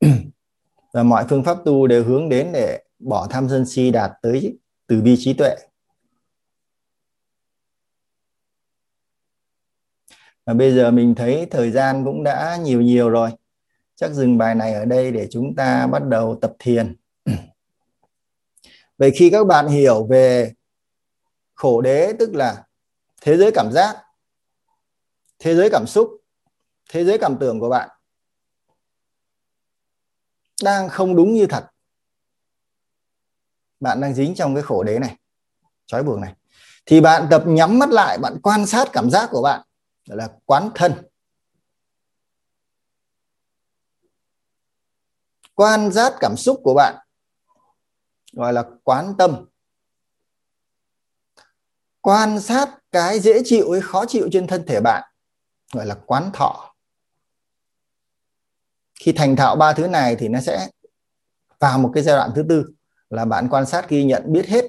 Và mọi phương pháp tu đều hướng đến để bỏ tham sân si đạt tới từ bi trí tuệ. Và bây giờ mình thấy thời gian cũng đã nhiều nhiều rồi chắc dừng bài này ở đây để chúng ta bắt đầu tập thiền. Vậy khi các bạn hiểu về khổ đế, tức là thế giới cảm giác, thế giới cảm xúc, thế giới cảm tưởng của bạn, đang không đúng như thật. Bạn đang dính trong cái khổ đế này, trói buộc này. Thì bạn tập nhắm mắt lại, bạn quan sát cảm giác của bạn gọi là quán thân. Quan sát cảm xúc của bạn, gọi là quán tâm. Quan sát cái dễ chịu hay khó chịu trên thân thể bạn, gọi là quán thọ. Khi thành thạo ba thứ này thì nó sẽ vào một cái giai đoạn thứ tư là bạn quan sát, ghi nhận, biết hết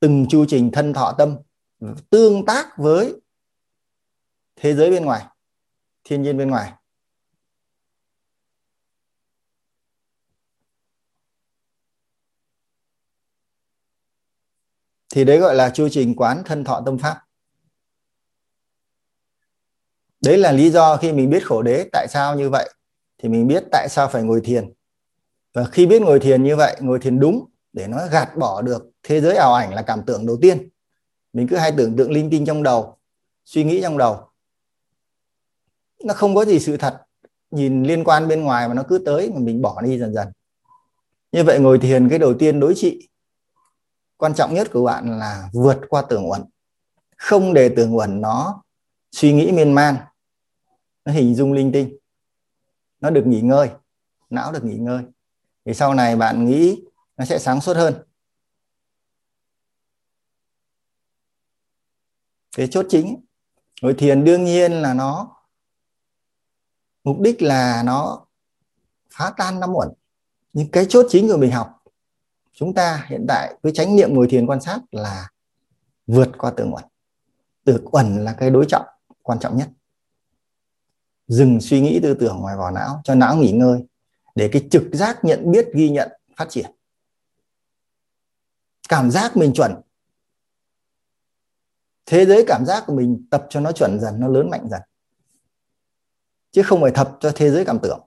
từng chu trình thân thọ tâm tương tác với thế giới bên ngoài, thiên nhiên bên ngoài. Thì đấy gọi là chu trình quán thân thọ tâm pháp. Đấy là lý do khi mình biết khổ đế, tại sao như vậy? Thì mình biết tại sao phải ngồi thiền. Và khi biết ngồi thiền như vậy, ngồi thiền đúng, để nó gạt bỏ được thế giới ảo ảnh là cảm tưởng đầu tiên. Mình cứ hay tưởng tượng linh tinh trong đầu, suy nghĩ trong đầu. Nó không có gì sự thật, nhìn liên quan bên ngoài mà nó cứ tới mà mình bỏ đi dần dần. Như vậy ngồi thiền cái đầu tiên đối trị quan trọng nhất của bạn là vượt qua tưởng uẩn. Không để tưởng uẩn nó suy nghĩ miên man. Nó hình dung linh tinh. Nó được nghỉ ngơi. Não được nghỉ ngơi. Thì sau này bạn nghĩ nó sẽ sáng suốt hơn. Cái chốt chính. Ngồi thiền đương nhiên là nó, mục đích là nó phá tan năm uẩn. Nhưng cái chốt chính của mình học chúng ta hiện tại với chánh niệm ngồi thiền quan sát là vượt qua tưởng uẩn tưởng uẩn là cái đối trọng quan trọng nhất. Dừng suy nghĩ tư tưởng ngoài vỏ não cho não nghỉ ngơi để cái trực giác nhận biết, ghi nhận, phát triển. Cảm giác mình chuẩn. Thế giới cảm giác của mình tập cho nó chuẩn dần, nó lớn mạnh dần. Chứ không phải tập cho thế giới cảm tưởng.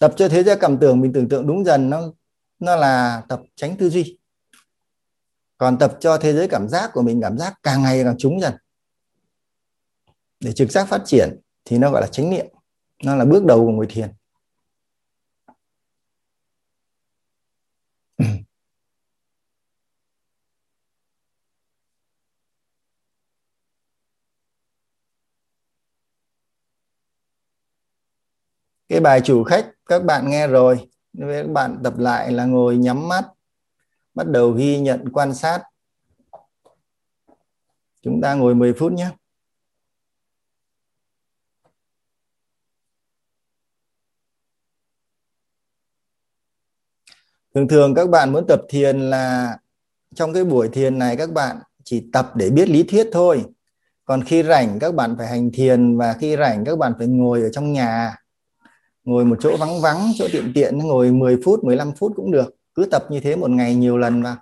Tập cho thế giới cảm tưởng mình tưởng tượng đúng dần, nó nó là tập tránh tư duy. Còn tập cho thế giới cảm giác của mình, cảm giác càng ngày càng trúng dần. Để trực giác phát triển thì nó gọi là chánh niệm. Nó là bước đầu của ngồi thiền. Cái bài chủ khách các bạn nghe rồi các bạn tập lại là ngồi nhắm mắt, bắt đầu ghi nhận quan sát. Chúng ta ngồi 10 phút nhé. Thường thường các bạn muốn tập thiền là trong cái buổi thiền này các bạn chỉ tập để biết lý thuyết thôi. Còn khi rảnh các bạn phải hành thiền và khi rảnh các bạn phải ngồi ở trong nhà ngồi một chỗ vắng vắng, chỗ tiện tiện, ngồi 10 phút 15 phút cũng được. Cứ tập như thế một ngày nhiều lần vào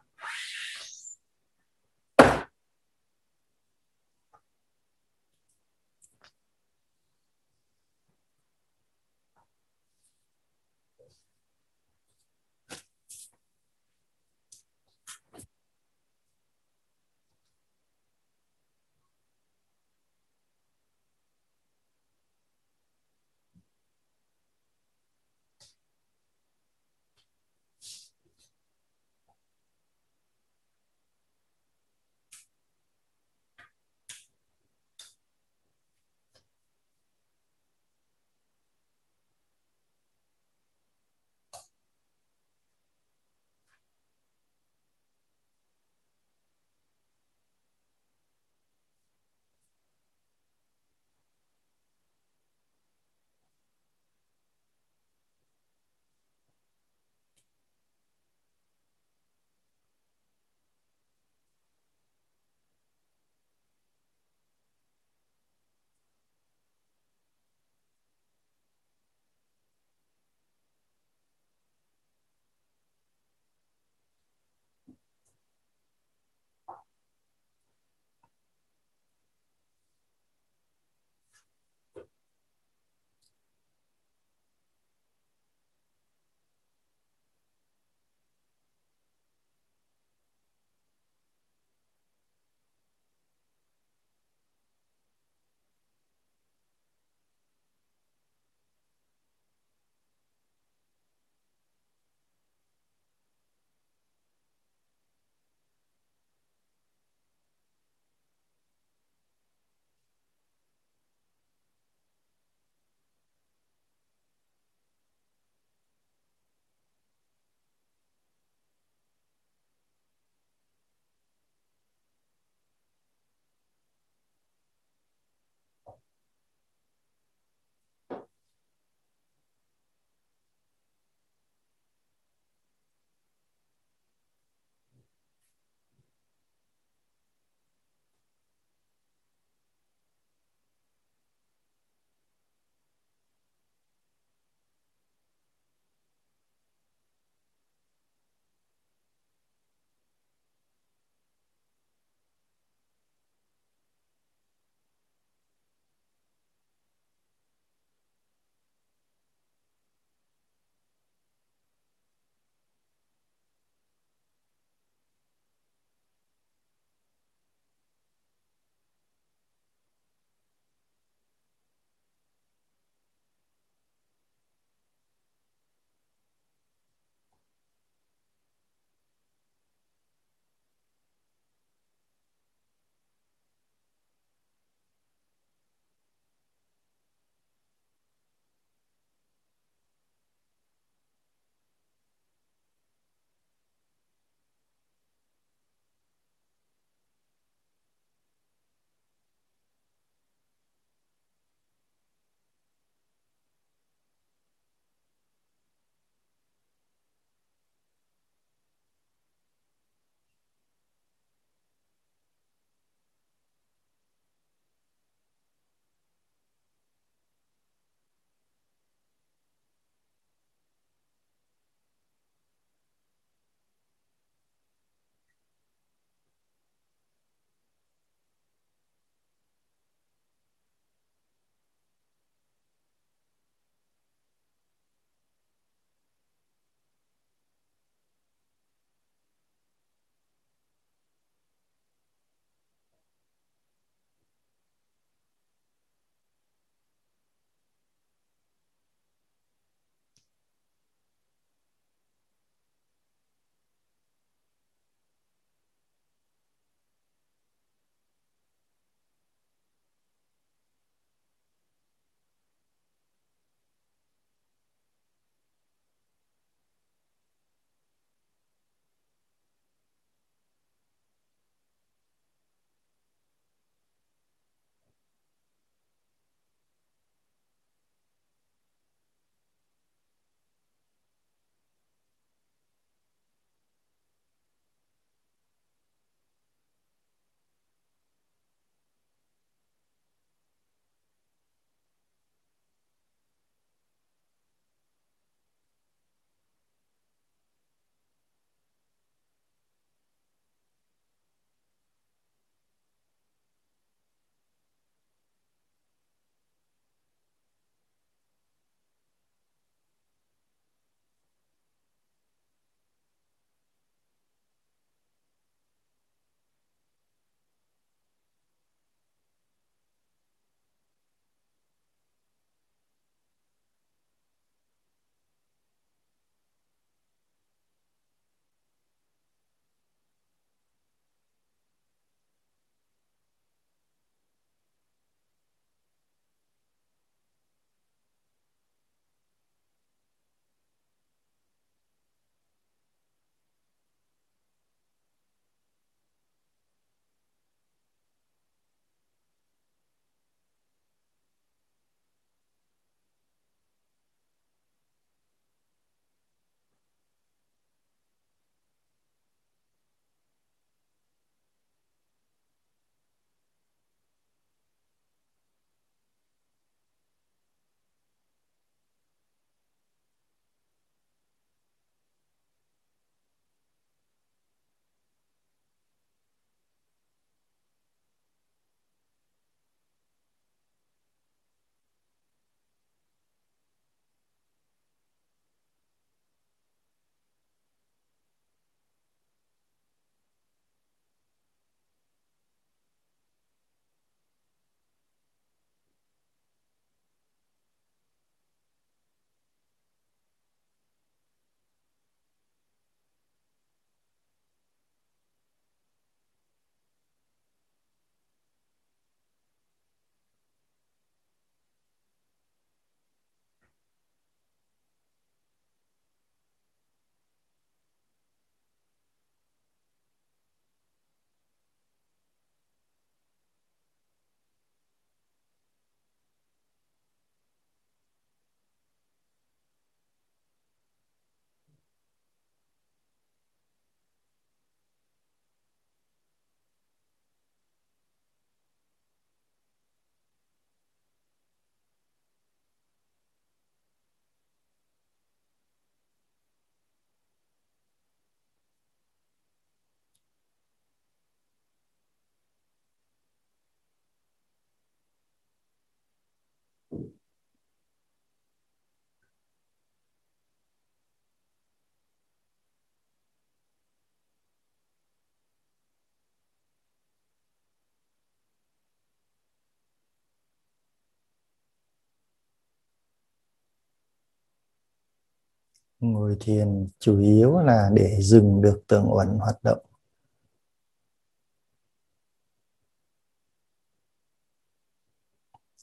ngồi thiền chủ yếu là để dừng được tưởng uẩn hoạt động.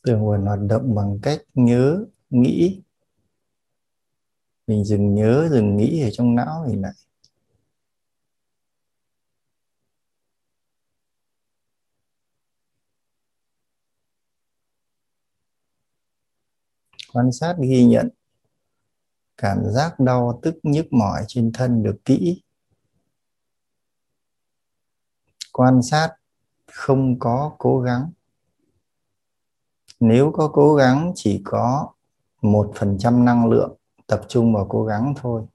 Tưởng uẩn hoạt động bằng cách nhớ, nghĩ. Mình dừng nhớ, dừng nghĩ ở trong não thì lại. Quan sát ghi nhận cảm giác đau tức nhức mỏi trên thân được kỹ. Quan sát không có cố gắng. Nếu có cố gắng, chỉ có một phần trăm năng lượng tập trung vào cố gắng thôi.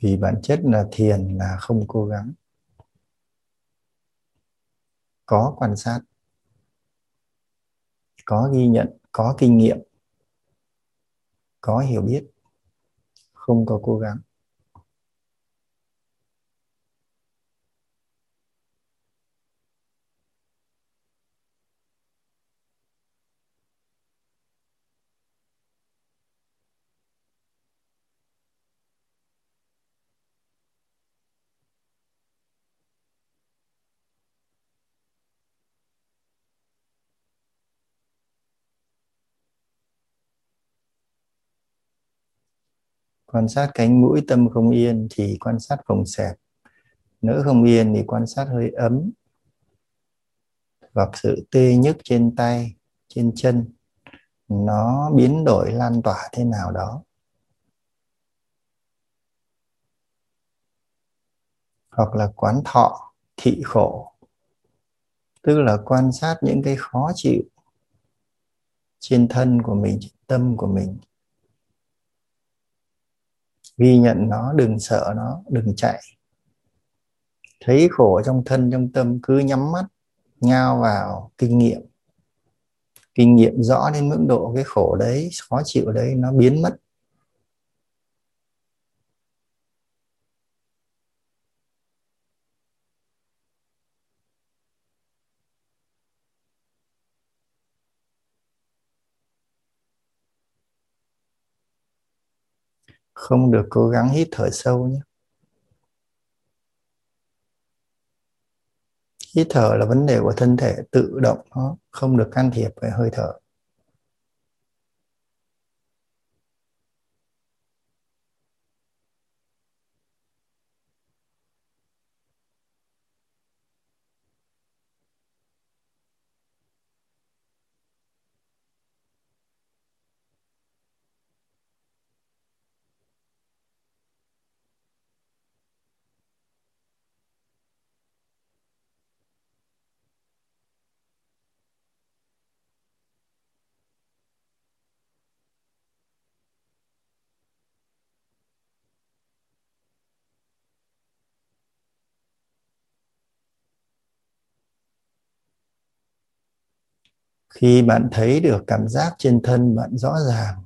Vì bản chất là thiền là không cố gắng. Có quan sát có ghi nhận có kinh nghiệm có hiểu biết không có cố gắng. Quan sát cánh mũi tâm không yên thì quan sát phòng xẹp. Nỡ không yên thì quan sát hơi ấm. Hoặc sự tê nhức trên tay, trên chân, nó biến đổi lan tỏa thế nào đó. Hoặc là quán thọ, thị khổ. Tức là quan sát những cái khó chịu trên thân của mình, trên tâm của mình ghi nhận nó, đừng sợ nó, đừng chạy. Thấy khổ trong thân, trong tâm, cứ nhắm mắt, nhao vào kinh nghiệm. Kinh nghiệm rõ đến mức độ cái khổ đấy, khó chịu đấy, nó biến mất. Không được cố gắng hít thở sâu nhé. Hít thở là vấn đề của thân thể tự động, nó không được can thiệp về hơi thở. Khi bạn thấy được cảm giác trên thân bạn rõ ràng,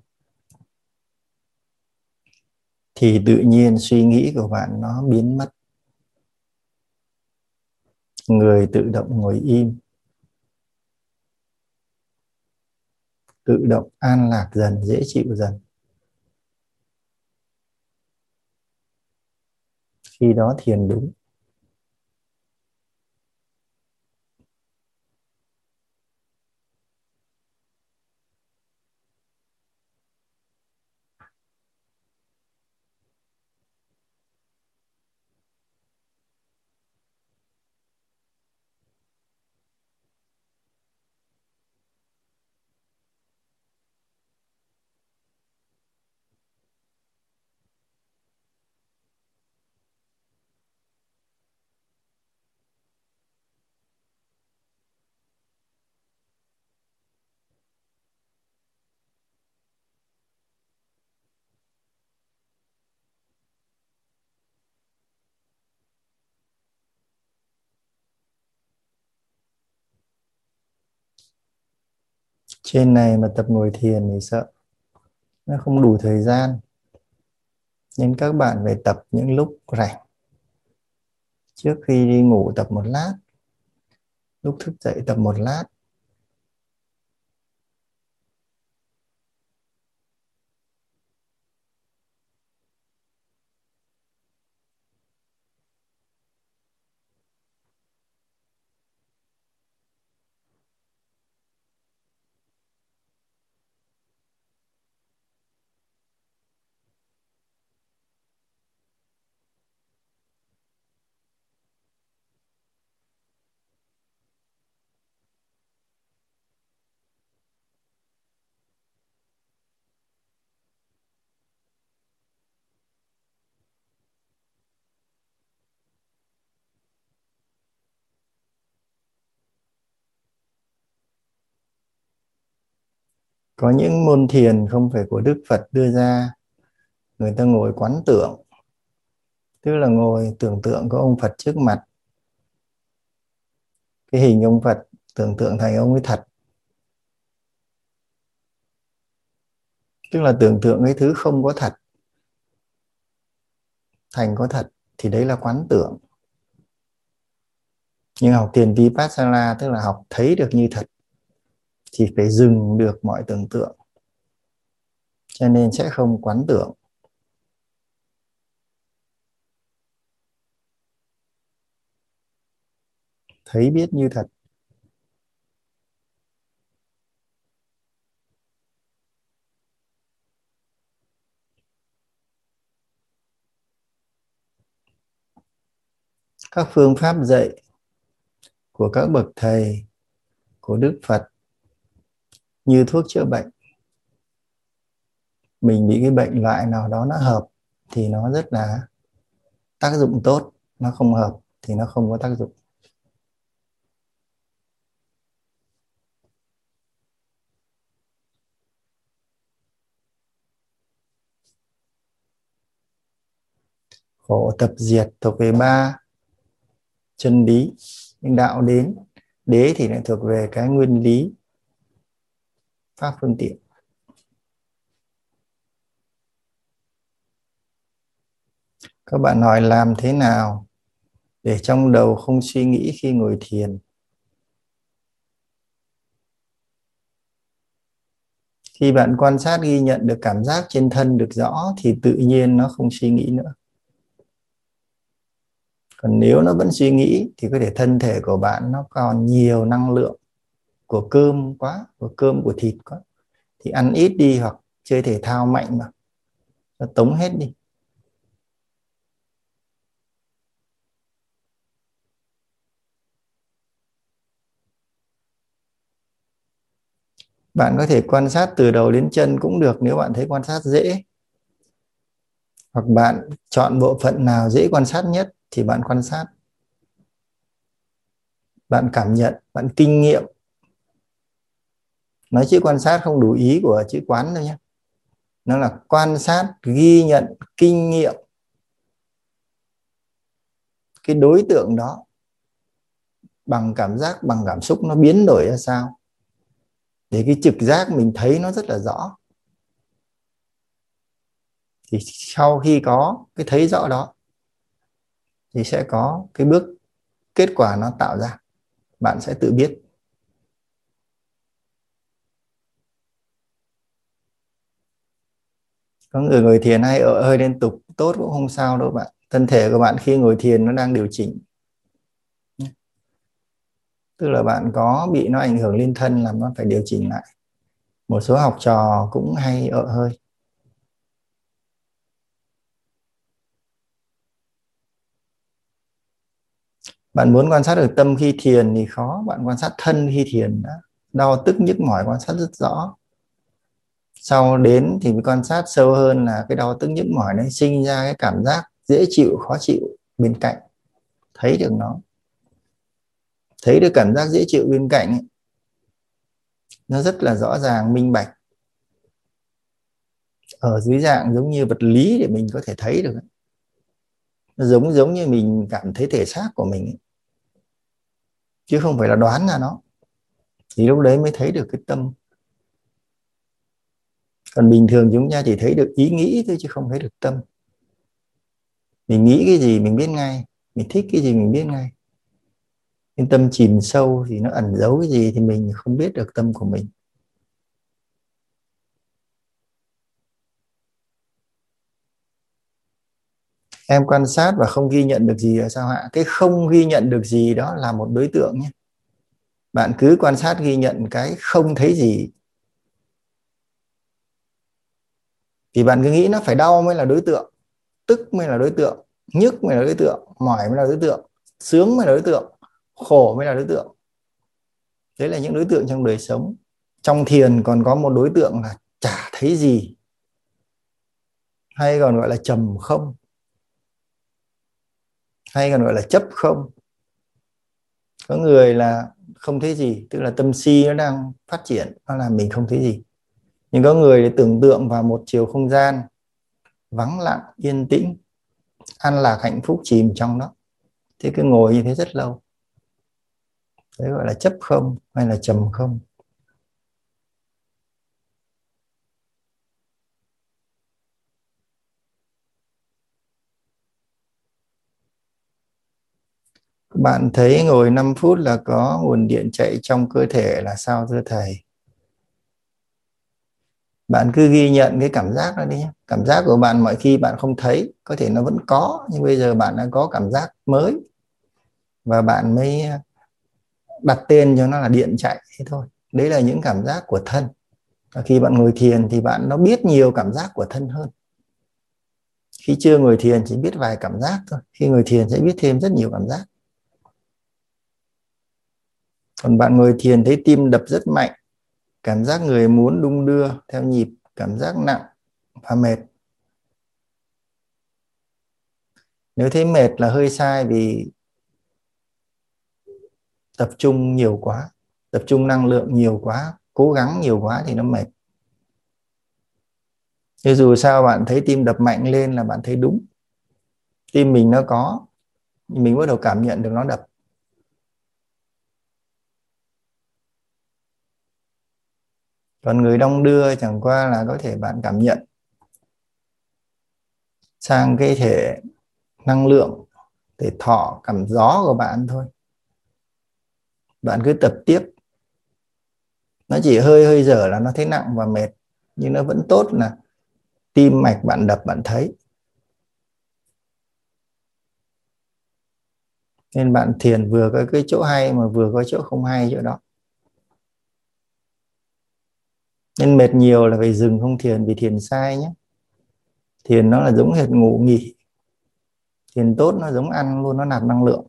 thì tự nhiên suy nghĩ của bạn nó biến mất. Người tự động ngồi im, tự động an lạc dần, dễ chịu dần. Khi đó thiền đúng. Trên này mà tập ngồi thiền thì sợ nó không đủ thời gian. Nên các bạn phải tập những lúc rảnh. Trước khi đi ngủ tập một lát, lúc thức dậy tập một lát. Có những môn thiền không phải của Đức Phật đưa ra. Người ta ngồi quán tưởng tức là ngồi tưởng tượng có ông Phật trước mặt. Cái hình ông Phật tưởng tượng thành ông ấy thật. Tức là tưởng tượng cái thứ không có thật. Thành có thật, thì đấy là quán tưởng nhưng học thiền vipassana tức là học thấy được như thật thì phải dừng được mọi tưởng tượng. Cho nên sẽ không quán tưởng. Thấy biết như thật. Các phương pháp dạy của các bậc thầy, của Đức Phật như thuốc chữa bệnh. Mình bị cái bệnh loại nào đó nó hợp thì nó rất là tác dụng tốt, nó không hợp thì nó không có tác dụng. Khổ tập diệt thuộc về ba chân lý nhưng đạo đến. Đế thì lại thuộc về cái nguyên lý pháp phương tiện. Các bạn hỏi làm thế nào để trong đầu không suy nghĩ khi ngồi thiền? Khi bạn quan sát ghi nhận được cảm giác trên thân được rõ thì tự nhiên nó không suy nghĩ nữa. Còn nếu nó vẫn suy nghĩ thì có thể thân thể của bạn nó còn nhiều năng lượng của cơm quá, của cơm, của thịt quá. Thì ăn ít đi hoặc chơi thể thao mạnh mà. Nó tống hết đi. Bạn có thể quan sát từ đầu đến chân cũng được nếu bạn thấy quan sát dễ. Hoặc bạn chọn bộ phận nào dễ quan sát nhất thì bạn quan sát. Bạn cảm nhận, bạn kinh nghiệm nói chữ quan sát không đủ ý của chữ quán đâu nhé. Nó là quan sát, ghi nhận, kinh nghiệm. Cái đối tượng đó, bằng cảm giác, bằng cảm xúc nó biến đổi ra sao? Để cái trực giác mình thấy nó rất là rõ. Thì sau khi có cái thấy rõ đó, thì sẽ có cái bước, kết quả nó tạo ra. Bạn sẽ tự biết. Có người ngồi thiền hay ở hơi liên tục, tốt cũng không sao đâu bạn. Thân thể của bạn khi ngồi thiền nó đang điều chỉnh. Tức là bạn có bị nó ảnh hưởng lên thân làm nó phải điều chỉnh lại. Một số học trò cũng hay ở hơi. Bạn muốn quan sát được tâm khi thiền thì khó. Bạn quan sát thân khi thiền đã đau tức nhức mỏi, quan sát rất rõ sau đến thì mới quan sát sâu hơn là cái đau tức nhức mỏi nó sinh ra cái cảm giác dễ chịu, khó chịu bên cạnh. Thấy được nó. Thấy được cảm giác dễ chịu bên cạnh ấy. nó rất là rõ ràng, minh bạch. Ở dưới dạng giống như vật lý để mình có thể thấy được nó giống giống như mình cảm thấy thể xác của mình ấy. Chứ không phải là đoán ra nó. Thì lúc đấy mới thấy được cái tâm còn bình thường chúng ta chỉ thấy được ý nghĩ thôi chứ không thấy được tâm. Mình nghĩ cái gì mình biết ngay, mình thích cái gì mình biết ngay. Nhưng tâm chìm sâu thì nó ẩn giấu cái gì thì mình không biết được tâm của mình. Em quan sát và không ghi nhận được gì là sao ạ? Cái không ghi nhận được gì đó là một đối tượng nhé. Bạn cứ quan sát ghi nhận cái không thấy gì thì bạn cứ nghĩ nó phải đau mới là đối tượng, tức mới là đối tượng, nhức mới là đối tượng, mỏi mới là đối tượng, sướng mới là đối tượng, khổ mới là đối tượng. Đấy là những đối tượng trong đời sống. Trong thiền còn có một đối tượng là chả thấy gì, hay còn gọi là trầm không, hay còn gọi là chấp không. Có người là không thấy gì, tức là tâm si nó đang phát triển, nó làm mình không thấy gì nhưng có người thì tưởng tượng vào một chiều không gian vắng lặng, yên tĩnh, an lạc, hạnh phúc chìm trong đó thế cứ ngồi như thế rất lâu. Đấy gọi là chấp không hay là trầm không. Bạn thấy ngồi 5 phút là có nguồn điện chạy trong cơ thể là sao thưa thầy? Bạn cứ ghi nhận cái cảm giác đó đi nhé. Cảm giác của bạn mọi khi bạn không thấy, có thể nó vẫn có, nhưng bây giờ bạn đã có cảm giác mới. Và bạn mới à, đặt tên cho nó là điện chạy thế thôi. Đấy là những cảm giác của thân. Và khi bạn ngồi thiền thì bạn nó biết nhiều cảm giác của thân hơn. Khi chưa ngồi thiền chỉ biết vài cảm giác thôi. Khi ngồi thiền sẽ biết thêm rất nhiều cảm giác. Còn bạn ngồi thiền thấy tim đập rất mạnh cảm giác người muốn đung đưa theo nhịp cảm giác nặng và mệt. Nếu thấy mệt là hơi sai vì tập trung nhiều quá, tập trung năng lượng nhiều quá, cố gắng nhiều quá thì nó mệt. Thế dù sao bạn thấy tim đập mạnh lên là bạn thấy đúng. Tim mình nó có, mình bắt đầu cảm nhận được nó đập. Còn người đông đưa chẳng qua là có thể bạn cảm nhận sang cái thể năng lượng để thọ, cảm gió của bạn thôi. Bạn cứ tập tiếp. Nó chỉ hơi hơi dở là nó thấy nặng và mệt, nhưng nó vẫn tốt là tim mạch bạn đập bạn thấy. Nên bạn thiền vừa có cái chỗ hay mà vừa có chỗ không hay chỗ đó. Nên mệt nhiều là phải dừng không thiền, vì thiền sai nhé. Thiền nó là giống hệt ngủ nghỉ. Thiền tốt nó giống ăn luôn, nó nạp năng lượng.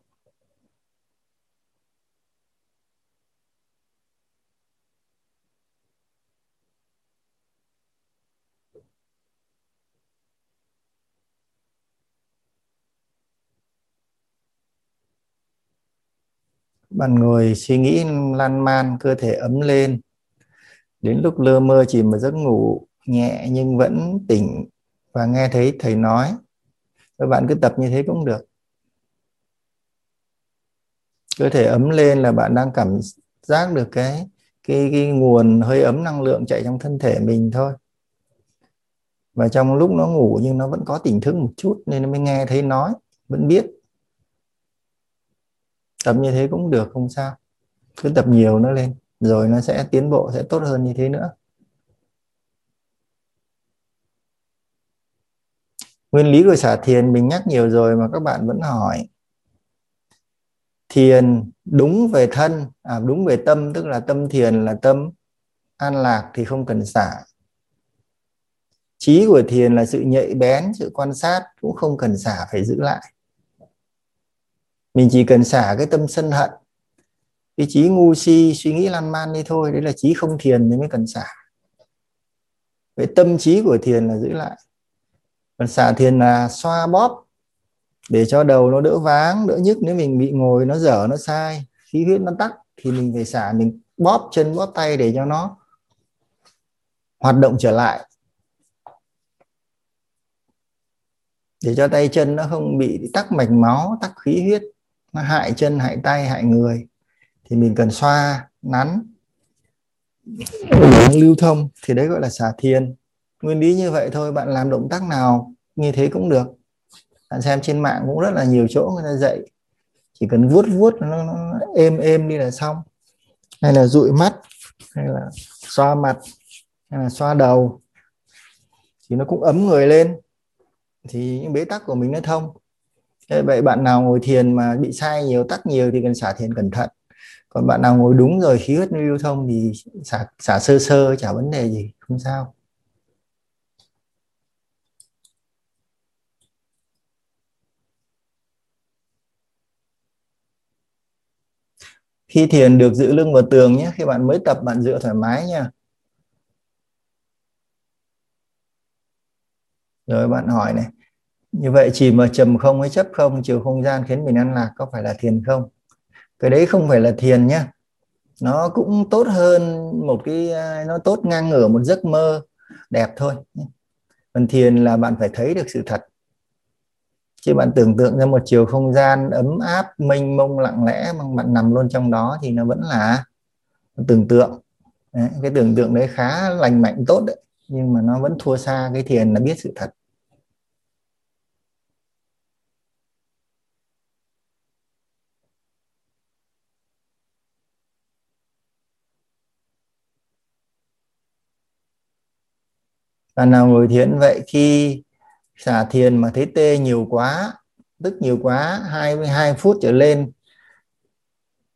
Bạn ngồi suy nghĩ lan man, cơ thể ấm lên đến lúc lơ mơ chỉ vào giấc ngủ nhẹ nhưng vẫn tỉnh và nghe thấy thầy nói. Các bạn cứ tập như thế cũng được. Cơ thể ấm lên là bạn đang cảm giác được cái cái, cái nguồn hơi ấm năng lượng chạy trong thân thể mình thôi. Và trong lúc nó ngủ nhưng nó vẫn có tỉnh thức một chút nên nó mới nghe thấy nói vẫn biết. Tập như thế cũng được không sao. Cứ tập nhiều nó lên rồi nó sẽ tiến bộ, sẽ tốt hơn như thế nữa. Nguyên lý của xả thiền mình nhắc nhiều rồi mà các bạn vẫn hỏi. Thiền đúng về thân à đúng về tâm, tức là tâm thiền là tâm an lạc thì không cần xả. Trí của thiền là sự nhạy bén, sự quan sát cũng không cần xả, phải giữ lại. Mình chỉ cần xả cái tâm sân hận cái trí ngu si, suy nghĩ lan man đi thôi, đấy là trí không thiền thì mới cần xả. Vậy tâm trí của thiền là giữ lại. Còn xả thiền là xoa bóp, để cho đầu nó đỡ váng, đỡ nhức. Nếu mình bị ngồi nó dở, nó sai, khí huyết nó tắc, thì mình phải xả, mình bóp chân, bóp tay để cho nó hoạt động trở lại. Để cho tay chân nó không bị tắc mạch máu, tắc khí huyết, nó hại chân, hại tay, hại người thì mình cần xoa nắn. Lưu thông thì đấy gọi là xả thiền. Nguyên lý như vậy thôi bạn làm động tác nào như thế cũng được. Bạn xem trên mạng cũng rất là nhiều chỗ người ta dạy. Chỉ cần vuốt vuốt nó, nó êm êm đi là xong. Hay là dụi mắt hay là xoa mặt hay là xoa đầu. Thì nó cũng ấm người lên. Thì những bế tắc của mình nó thông. Vậy bạn nào ngồi thiền mà bị sai nhiều tắc nhiều thì cần xả thiền cẩn thận còn bạn nào ngồi đúng rồi khí huyết lưu thông thì xả, xả sơ sơ chả vấn đề gì không sao. Khi thiền được giữ lưng vào tường nhé khi bạn mới tập bạn dựa thoải mái nha. Rồi bạn hỏi này như vậy chỉ mà trầm không hay chấp không? Chiều không gian khiến mình ăn lạc có phải là thiền không? Cái đấy không phải là thiền nhá. Nó cũng tốt hơn một cái à, nó tốt ngang ngửa một giấc mơ đẹp thôi. Còn thiền là bạn phải thấy được sự thật. Chứ bạn tưởng tượng ra một chiều không gian ấm áp mênh mông lặng lẽ mà bạn nằm luôn trong đó thì nó vẫn là tưởng tượng. Đấy, cái tưởng tượng đấy khá lành mạnh tốt đấy. Nhưng mà nó vẫn thua xa cái thiền là biết sự thật. Bạn nào ngồi thiền vậy khi xả thiền mà thấy tê nhiều quá, tức nhiều quá 22 phút trở lên,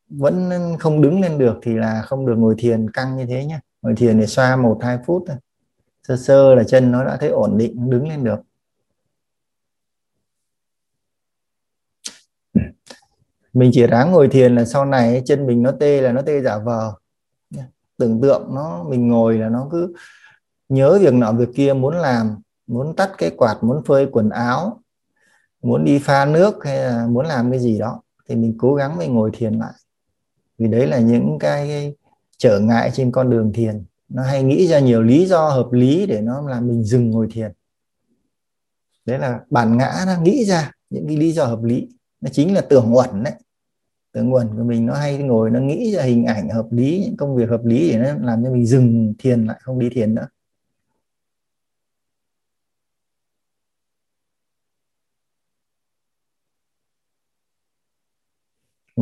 vẫn không đứng lên được thì là không được ngồi thiền, căng như thế nhé ngồi thiền để xoa một, hai phút thôi. Sơ sơ là chân nó đã thấy ổn định đứng lên được. Mình chỉ ráng ngồi thiền là sau này chân mình nó tê là nó tê giả vờ. Tưởng tượng nó, mình ngồi là nó cứ nhớ việc nọ việc kia, muốn làm, muốn tắt cái quạt, muốn phơi quần áo, muốn đi pha nước hay là muốn làm cái gì đó, thì mình cố gắng mình ngồi thiền lại. Vì đấy là những cái trở ngại trên con đường thiền. Nó hay nghĩ ra nhiều lý do hợp lý để nó làm mình dừng ngồi thiền. Đấy là bản ngã nó nghĩ ra những cái lý do hợp lý. Nó chính là tưởng uẩn đấy. Tưởng uẩn của mình nó hay ngồi, nó nghĩ ra hình ảnh hợp lý, những công việc hợp lý để nó làm cho mình dừng thiền lại, không đi thiền nữa.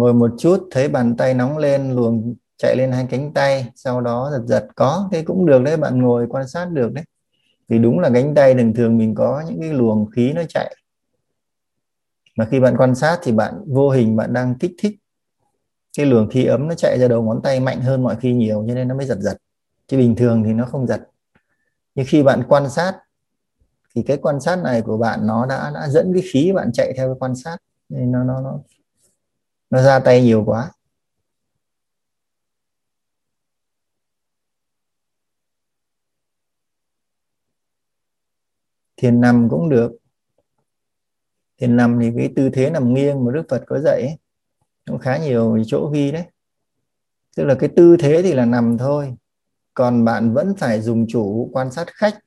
Ngồi một chút, thấy bàn tay nóng lên, luồng chạy lên hai cánh tay, sau đó giật giật, có, thế cũng được đấy, bạn ngồi quan sát được đấy. Thì đúng là cánh tay thường thường mình có những cái luồng khí nó chạy. Mà khi bạn quan sát thì bạn vô hình, bạn đang kích thích. Cái luồng khí ấm nó chạy ra đầu ngón tay mạnh hơn mọi khi nhiều, cho nên nó mới giật giật. Chứ bình thường thì nó không giật. Nhưng khi bạn quan sát, thì cái quan sát này của bạn nó đã đã dẫn cái khí bạn chạy theo cái quan sát. Nên nó nó nó nó ra tay nhiều quá. Thiền nằm cũng được. Thiền nằm thì cái tư thế nằm nghiêng mà đức phật có dạy ấy, cũng khá nhiều chỗ ghi đấy. Tức là cái tư thế thì là nằm thôi. Còn bạn vẫn phải dùng chủ quan sát khách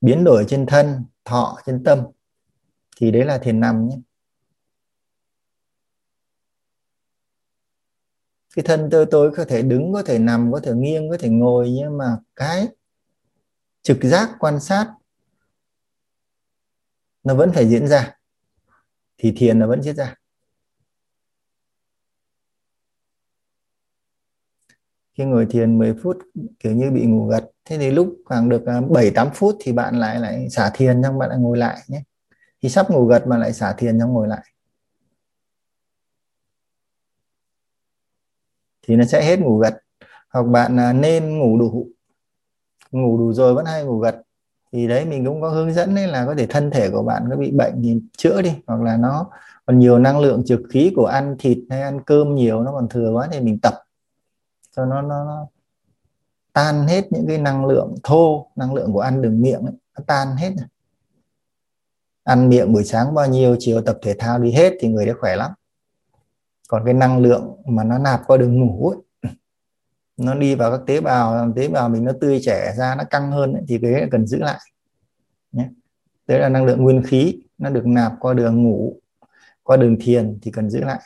biến đổi trên thân thọ trên tâm. Thì đấy là thiền nằm nhé. Cái thân tôi tôi có thể đứng, có thể nằm, có thể nghiêng, có thể ngồi, nhưng mà cái trực giác quan sát nó vẫn phải diễn ra. Thì thiền nó vẫn diễn ra. Khi ngồi thiền 10 phút, kiểu như bị ngủ gật, thế thì lúc khoảng được à, 7 8 phút thì bạn lại lại xả thiền xong bạn lại ngồi lại nhé. Thì sắp ngủ gật mà lại xả thiền xong ngồi lại. Thì nó sẽ hết ngủ gật. Hoặc bạn à, nên ngủ đủ ngủ đủ rồi vẫn hay ngủ gật thì đấy mình cũng có hướng dẫn đấy là có thể thân thể của bạn có bị bệnh thì chữa đi. Hoặc là nó còn nhiều năng lượng trực khí của ăn thịt hay ăn cơm nhiều nó còn thừa quá thì mình tập. Cho nó nó, nó tan hết những cái năng lượng thô năng lượng của ăn đường miệng ấy, nó tan hết. Ăn miệng buổi sáng bao nhiêu chiều tập thể thao đi hết thì người đấy khỏe lắm còn cái năng lượng mà nó nạp qua đường ngủ ấy, nó đi vào các tế bào tế bào mình nó tươi trẻ ra nó căng hơn ấy, thì cái cần giữ lại nhé. Đấy là năng lượng nguyên khí nó được nạp qua đường ngủ qua đường thiền thì cần giữ lại.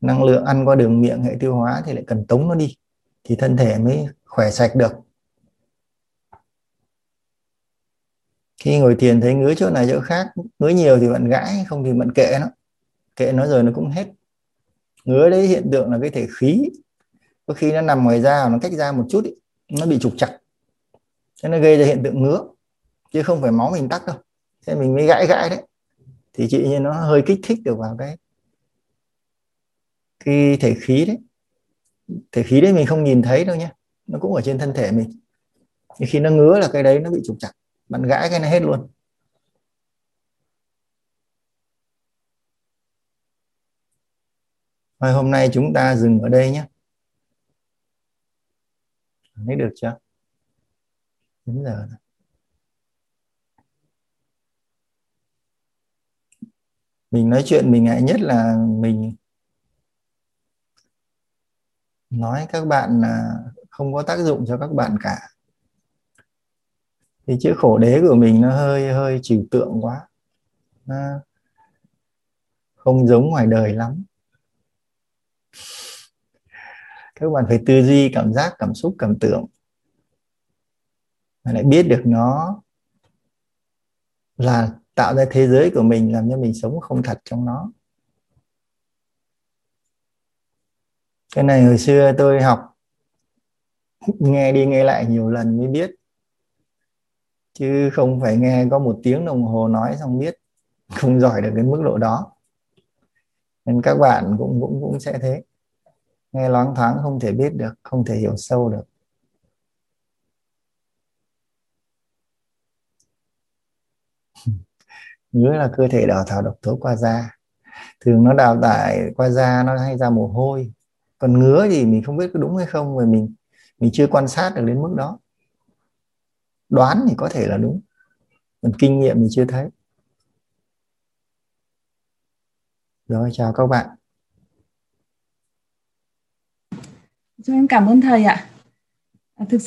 Năng lượng ăn qua đường miệng hệ tiêu hóa thì lại cần tống nó đi thì thân thể mới khỏe sạch được. Khi ngồi thiền thấy ngứa chỗ này chỗ khác ngứa nhiều thì bạn gãi không thì bạn kệ nó. Kệ nó rồi nó cũng hết ngứa đấy hiện tượng là cái thể khí. Có khi nó nằm ngoài da nó cách ra một chút ý, nó bị trục chặt thế nó gây ra hiện tượng ngứa chứ không phải máu mình tắc đâu. Thế mình mới gãi gãi đấy. Thì chị như nó hơi kích thích được vào cái cái thể khí đấy. Thể khí đấy mình không nhìn thấy đâu nhé nó cũng ở trên thân thể mình. Nhưng khi nó ngứa là cái đấy nó bị trục chặt bạn gãi cái này hết luôn. Thôi, hôm nay chúng ta dừng ở đây nhé. Thấy được chưa? Đến giờ rồi. Mình nói chuyện mình ngại nhất là mình nói các bạn là không có tác dụng cho các bạn cả thì chữ khổ đế của mình nó hơi hơi trừu tượng quá nó không giống ngoài đời lắm các bạn phải tư duy cảm giác, cảm xúc, cảm tưởng. Và lại biết được nó là tạo ra thế giới của mình, làm cho mình sống không thật trong nó. Cái này hồi xưa tôi học, nghe đi nghe lại nhiều lần mới biết. Chứ không phải nghe có một tiếng đồng hồ nói xong biết, không giỏi được đến mức độ đó. Nên các bạn cũng cũng cũng sẽ thế nghe loáng thoáng không thể biết được, không thể hiểu sâu được. Ngứa là cơ thể đào thải độc tố qua da. Thường nó đào thải qua da, nó hay ra mồ hôi. Còn ngứa thì mình không biết có đúng hay không vì mình mình chưa quan sát được đến mức đó. Đoán thì có thể là đúng, còn kinh nghiệm thì chưa thấy. Rồi, chào các bạn. Cho em cảm ơn thầy ạ. À, thực sự